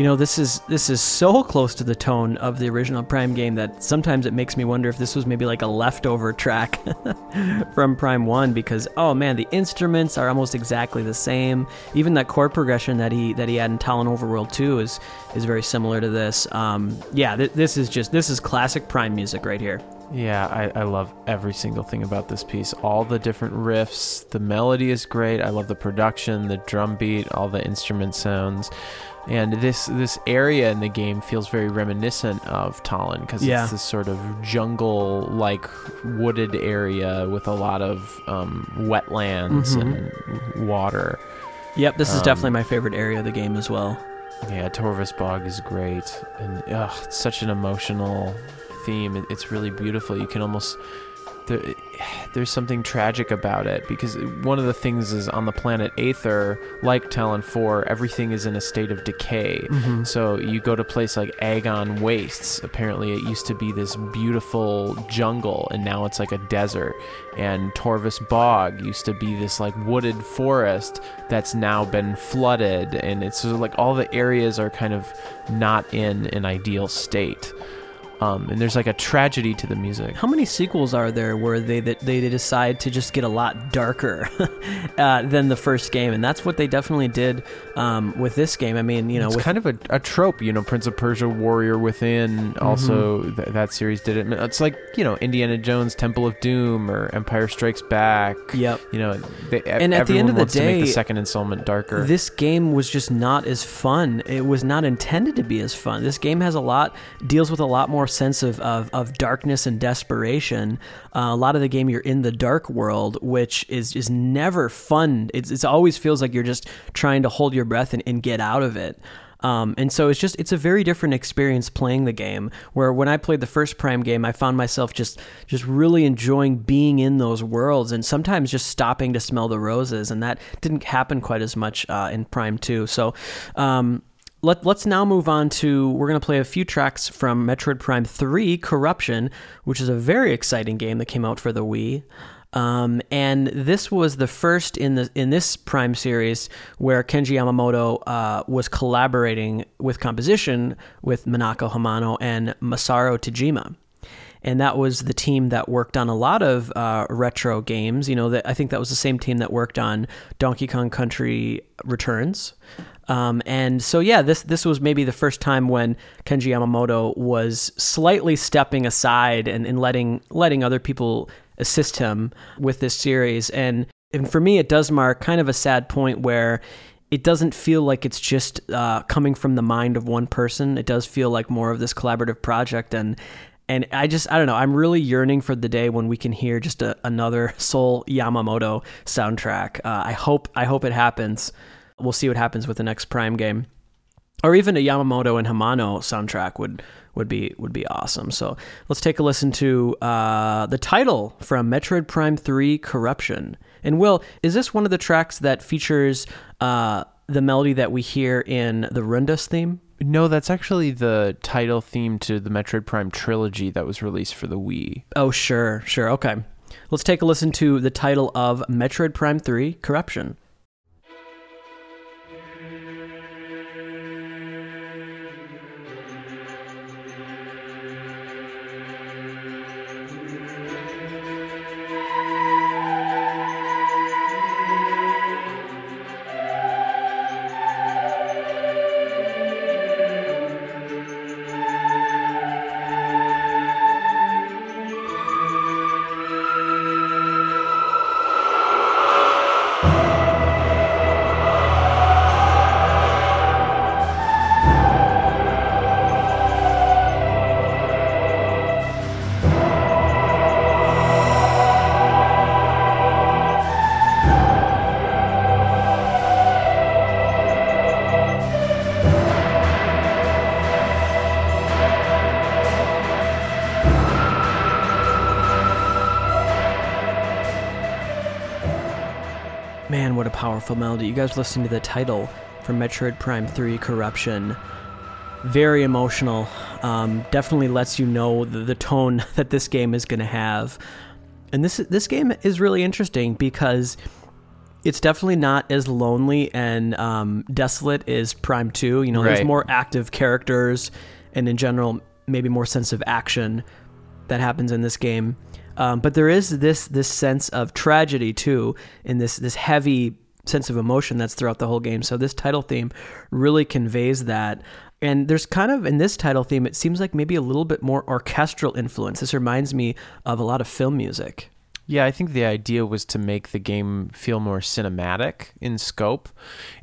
You know, this is this is so close to the tone of the original Prime game that sometimes it makes me wonder if this was maybe like a leftover track [LAUGHS] from Prime 1 because oh man, the instruments are almost exactly the same. Even that chord progression that he that he had in Tallon Overworld 2 is is very similar to this. Um, yeah, th- this is just this is classic Prime music right here. Yeah, I, I love every single thing about this piece. All the different riffs, the melody is great. I love the production, the drum beat, all the instrument sounds. And this this area in the game feels very reminiscent of Tallon because Yeah. it's this sort of jungle like wooded area with a lot of um, wetlands and water. Yep, this is Um, definitely my favorite area of the game as well. Yeah, Torvus Bog is great, and ugh, it's such an emotional theme. It, it's really beautiful. You can almost there's something tragic about it because one of the things is on the planet Aether, like Tallon Four, everything is in a state of decay. Mm-hmm. So you go to a place like Agon Wastes. Apparently, it used to be this beautiful jungle, and now it's like a desert. And Torvus Bog used to be this like wooded forest that's now been flooded, and it's sort of like all the areas are kind of not in an ideal state. Um, and there's like a tragedy to the music. How many sequels are there where they that they decide to just get a lot darker [LAUGHS] uh, than the first game, and that's what they definitely did um, with this game. I mean, you know, it's with kind of a, a trope, you know. Prince of Persia, Warrior Within, also Mm-hmm. th- that series did it. It's like you know Indiana Jones, Temple of Doom, or Empire Strikes Back. Yep. You know, they, And at the end of the wants to make day, the second installment darker. This game was just not as fun. It was not intended to be as fun. This game has a lot deals with a lot more sense of of, of darkness and desperation. Uh, a lot of the game you're in the dark world, which is is never fun. It's it's always feels like you're just trying to hold your breath and, and get out of it. Um, and so it's just it's a very different experience playing the game. Where when I played the first Prime game, I found myself just just really enjoying being in those worlds, and sometimes just stopping to smell the roses, and that didn't happen quite as much uh, in Prime Two. So. Um, let, let's now move on to we're going to play a few tracks from Metroid Prime 3 Corruption, which is a very exciting game that came out for the Wii. Um, and this was the first in the in this Prime series where Kenji Yamamoto uh, was collaborating with composition with Minako Hamano and Masaru Tajima and that was the team that worked on a lot of uh, retro games. You know, that I think that was the same team that worked on Donkey Kong Country Returns. Um, and so, yeah, this this was maybe the first time when Kenji Yamamoto was slightly stepping aside and, and letting letting other people assist him with this series. And, and for me, it does mark kind of a sad point where it doesn't feel like it's just uh, coming from the mind of one person. It does feel like more of this collaborative project, and and I just I don't know. I'm really yearning for the day when we can hear just a, another [LAUGHS] Soul Yamamoto soundtrack. Uh, I hope I hope it happens. We'll see what happens with the next Prime game, or even a Yamamoto and Hamano soundtrack would would be would be awesome. So let's take a listen to uh, the title from Metroid Prime Three: Corruption. And Will, is this one of the tracks that features uh, the melody that we hear in the Rundas theme? No, that's actually the title theme to the Metroid Prime trilogy that was released for the Wii. Oh, sure, sure. Okay. Let's take a listen to the title of Metroid Prime 3 Corruption. Powerful melody. You guys listening to the title from Metroid Prime 3 Corruption. Very emotional. Um, definitely lets you know the, the tone [LAUGHS] that this game is going to have. And this this game is really interesting because it's definitely not as lonely and um, desolate as Prime 2. You know, there's more active characters and in general, maybe more sense of action that happens in this game. Um, but there is this this sense of tragedy too, in this this heavy sense of emotion that's throughout the whole game. So this title theme really conveys that. And there's kind of in this title theme, it seems like maybe a little bit more orchestral influence. This reminds me of a lot of film music. Yeah, I think the idea was to make the game feel more cinematic in scope.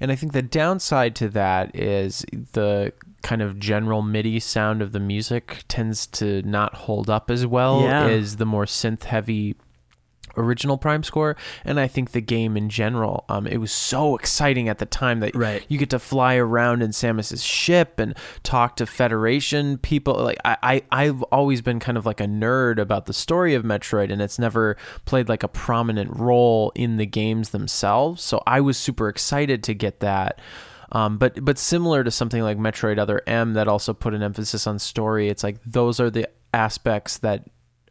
And I think the downside to that is the kind of general MIDI sound of the music tends to not hold up as well Yeah. as the more synth heavy original Prime score. And I think the game in general, um, it was so exciting at the time that Right. you get to fly around in Samus's ship and talk to Federation people. Like I, I, I've always been kind of like a nerd about the story of Metroid, and it's never played like a prominent role in the games themselves. So I was super excited to get that. Um, but but similar to something like Metroid Other M that also put an emphasis on story, it's like those are the aspects that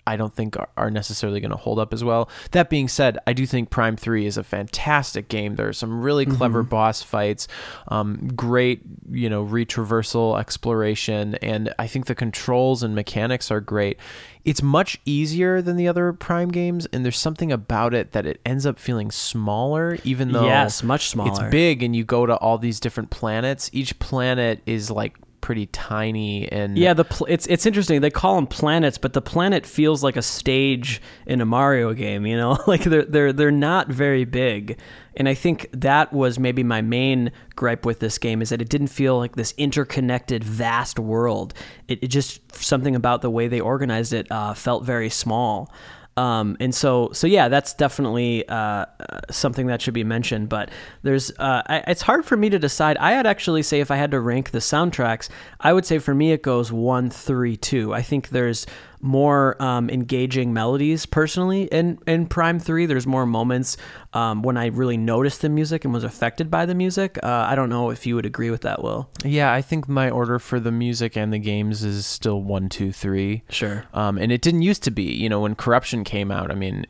I don't think are, are necessarily going to hold up as well. That being said, I do think Prime 3 is a fantastic game. There are some really clever boss fights, um, great, you know, retraversal exploration, and I think the controls and mechanics are great. It's much easier than the other Prime games, and there's something about it that it ends up feeling smaller, even though yes, much smaller. it's big and you go to all these different planets. Each planet is like pretty tiny and Yeah, the pl- it's it's interesting. They call them planets, but the planet feels like a stage in a Mario game. You know, [LAUGHS] like they're they're they're not very big. And I think that was maybe my main gripe with this game is that it didn't feel like this interconnected, vast world. It, it just something about the way they organized it uh, felt very small. Um, and so, so yeah, that's definitely uh, uh, something that should be mentioned. But there's, uh, I, it's hard for me to decide. I would actually say if I had to rank the soundtracks, I would say for me it goes one, three, two. I think there's more um, engaging melodies personally in in Prime Three. There's more moments um, when I really noticed the music and was affected by the music. Uh, I don't know if you would agree with that, Will. Yeah, I think my order for the music and the games is still one, two, three. Sure. Um, and it didn't used to be. You know, when Corruption came out, I mean,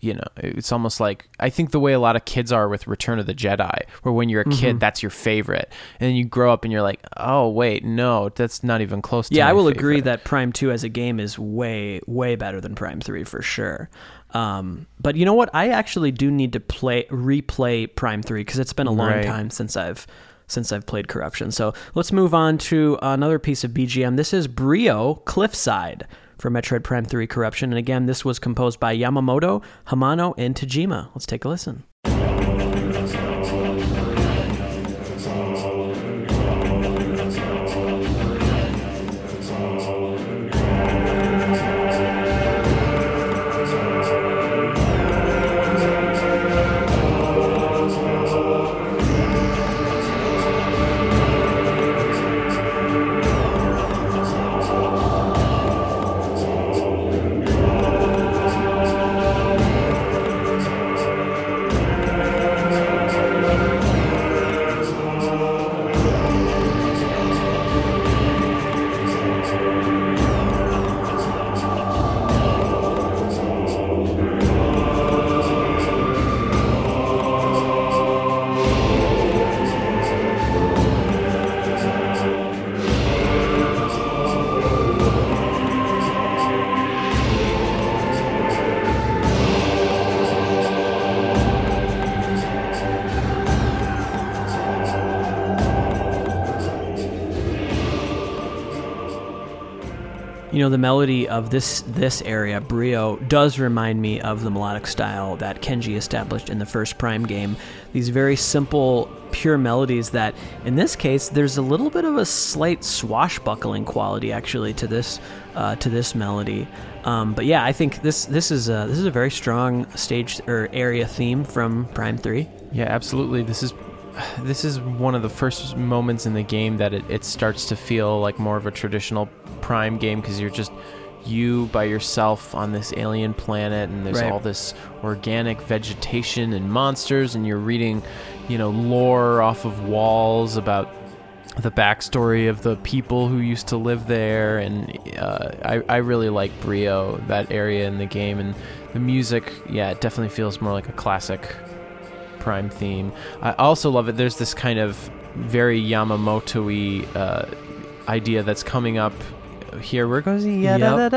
you know, it's almost like I think the way a lot of kids are with Return of the Jedi, where when you're a kid, Mm-hmm. that's your favorite, and then you grow up and you're like, oh wait, no, that's not even close. to Yeah, I will agree that Prime 2 as a game is way, way better than Prime 3 for sure. Um, but you know what? I actually do need to play replay Prime 3 because it's been a long Right. time since I've since I've played Corruption. So let's move on to another piece of BGM. This is Bryyo Cliffside for Metroid Prime 3 Corruption. And again, this was composed by Yamamoto, Hamano, and Tajima. Let's take a listen. Know, the melody of this this area, Bryyo, does remind me of the melodic style that Kenji established in the first Prime game. These very simple, pure melodies that, in this case, there's a little bit of a slight swashbuckling quality actually to this uh, to this melody. Um, but yeah, I think this this is a, this is a very strong stage or area theme from Prime Three. Yeah, absolutely. This is [SIGHS] this is one of the first moments in the game that it, it starts to feel like more of a traditional prime game because you're just you by yourself on this alien planet and there's Right. all this organic vegetation and monsters and you're reading you know lore off of walls about the backstory of the people who used to live there and uh, I, I really like Bryyo that area in the game and the music yeah it definitely feels more like a classic prime theme i also love it there's this kind of very yamamoto-y uh, idea that's coming up here where goes he Yep. that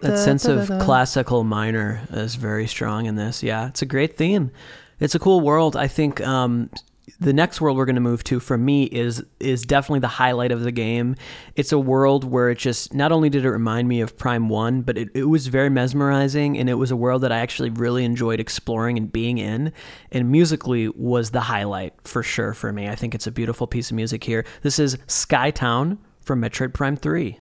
That sense of classical minor is very strong in this. Yeah, it's a great theme. It's a cool world. I think um, the next world we're going to move to for me is is definitely the highlight of the game. It's a world where it just not only did it remind me of Prime One, but it, it was very mesmerizing, and it was a world that I actually really enjoyed exploring and being in. And musically was the highlight for sure for me. I think it's a beautiful piece of music here. This is Skytown from Metroid Prime Three.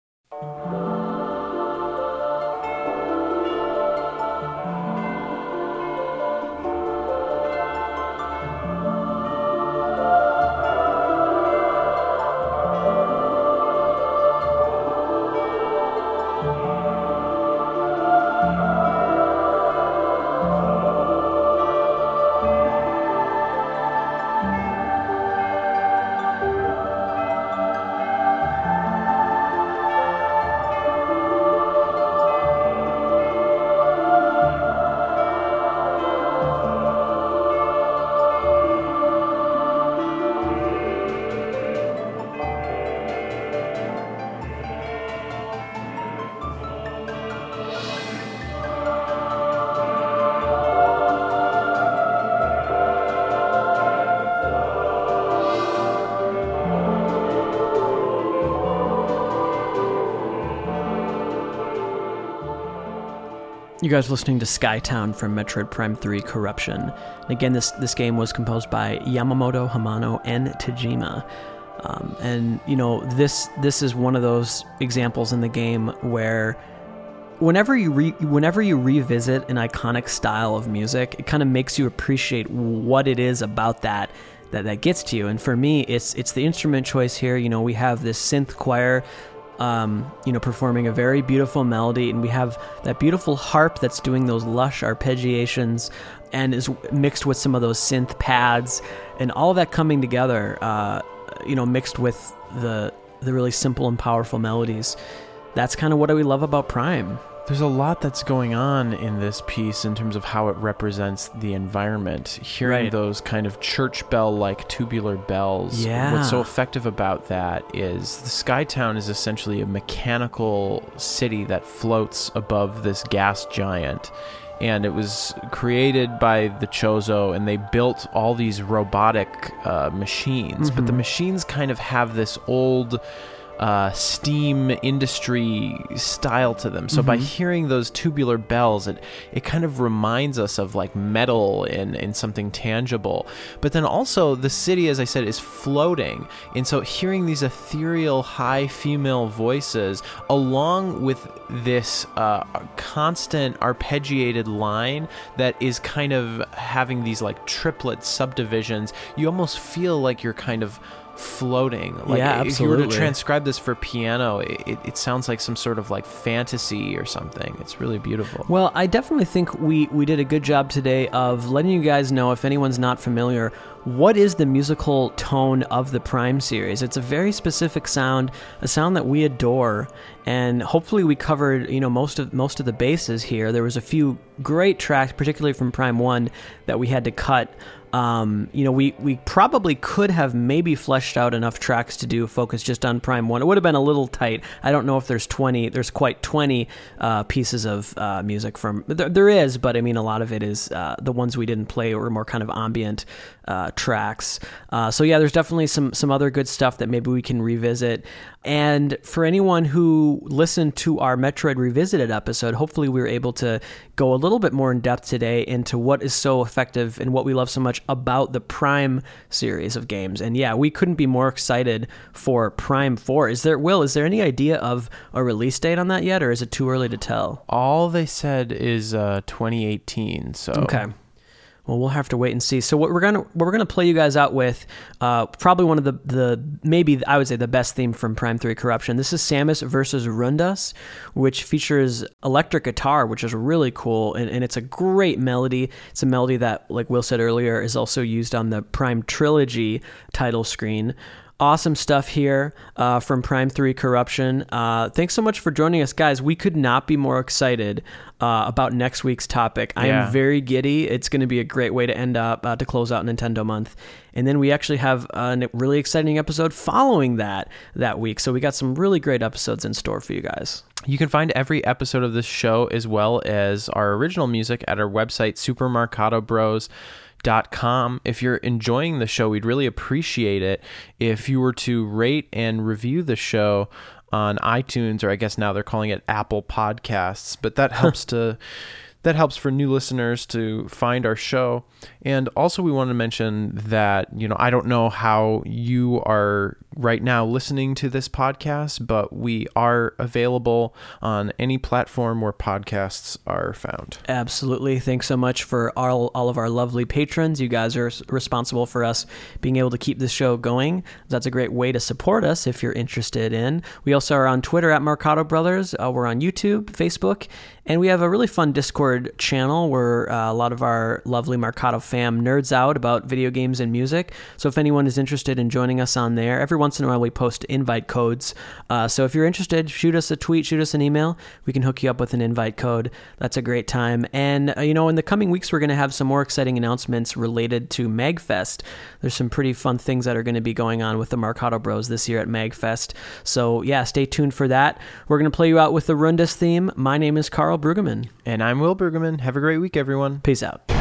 You guys listening to Skytown from Metroid Prime 3 Corruption. And again, this, this game was composed by Yamamoto, Hamano, and Tajima. Um, and, you know, this this is one of those examples in the game where whenever you re- whenever you revisit an iconic style of music, it kind of makes you appreciate what it is about that that that gets to you. And for me, it's it's the instrument choice here. You know, we have this synth choir um, you know, performing a very beautiful melody, and we have that beautiful harp that's doing those lush arpeggiations, and is mixed with some of those synth pads, and all that coming together. Uh, you know, mixed with the the really simple and powerful melodies. that's kind of what we love about Prime. There's a lot that's going on in this piece in terms of how it represents the environment. Hearing Right. those kind of church bell like tubular bells. Yeah. What's so effective about that is the Skytown is essentially a mechanical city that floats above this gas giant. And it was created by the Chozo, and they built all these robotic uh, machines. But the machines kind of have this old uh, steam industry style to them. So by hearing those tubular bells, it it kind of reminds us of like metal and, and something tangible. But then also the city, as I said, is floating, and so hearing these ethereal high female voices along with this uh, constant arpeggiated line that is kind of having these like triplet subdivisions, you almost feel like you're kind of floating. Like Yeah, if you were to transcribe this for piano, it, it, it sounds like some sort of like fantasy or something. It's really beautiful. Well, I definitely think we we did a good job today of letting you guys know if anyone's not familiar what is the musical tone of the Prime series. It's a very specific sound, a sound that we adore, and hopefully we covered, you know, most of most of the bases here. There was a few great tracks particularly from Prime 1 that we had to cut um, you know, we, we probably could have maybe fleshed out enough tracks to do focus just on Prime 1. It would have been a little tight. I don't know if there's 20, there's quite 20 uh, pieces of uh, music from, there, there is, but I mean, a lot of it is uh, the ones we didn't play were more kind of ambient uh, tracks. Uh, so yeah, there's definitely some, some other good stuff that maybe we can revisit. And for anyone who listened to our Metroid Revisited episode, hopefully we were able to go a little bit more in depth today into what is so effective and what we love so much about the Prime series of games. And yeah, we couldn't be more excited for Prime 4. Is there, Will, is there any idea of a release date on that yet, or is it too early to tell? All they said is uh, 2018. So Okay. Well, we'll have to wait and see. So what we're gonna what we're gonna play you guys out with, uh, probably one of the the maybe I would say the best theme from Prime Three Corruption. This is Samus versus Rundas, which features electric guitar, which is really cool, and, and it's a great melody. It's a melody that, like Will said earlier, is also used on the Prime Trilogy title screen. Awesome stuff here uh, from Prime 3 Corruption. Uh, thanks so much for joining us, guys. We could not be more excited uh, about next week's topic. I Yeah. am very giddy. It's going to be a great way to end up uh, to close out Nintendo month. And then we actually have a really exciting episode following that that week. So we got some really great episodes in store for you guys. You can find every episode of this show as well as our original music at our website, supermercadobros.com. If you're enjoying the show, we'd really appreciate it if you were to rate and review the show on iTunes, or I guess now they're calling it Apple Podcasts, but that [LAUGHS] helps to. That helps for new listeners to find our show. And also, we want to mention that, you know, I don't know how you are right now listening to this podcast, but we are available on any platform where podcasts are found. Absolutely. Thanks so much for all, all of our lovely patrons. You guys are responsible for us being able to keep this show going. That's a great way to support us if you're interested in. We also are on Twitter at Mercado Brothers. Uh, we're on YouTube, Facebook, and we have a really fun Discord channel where uh, a lot of our lovely Mercado fam nerds out about video games and music. So if anyone is interested in joining us on there, every once in a while we post invite codes. Uh, so if you're interested, shoot us a tweet, shoot us an email. We can hook you up with an invite code. That's a great time. And, uh, you know, in the coming weeks, we're going to have some more exciting announcements related to MagFest. There's some pretty fun things that are going to be going on with the Mercado Bros this year at MagFest. So, yeah, stay tuned for that. We're going to play you out with the Rundas theme. My name is Karl Brueggemann. And I'm Will Brueggemann. Have a great week, everyone. Peace out.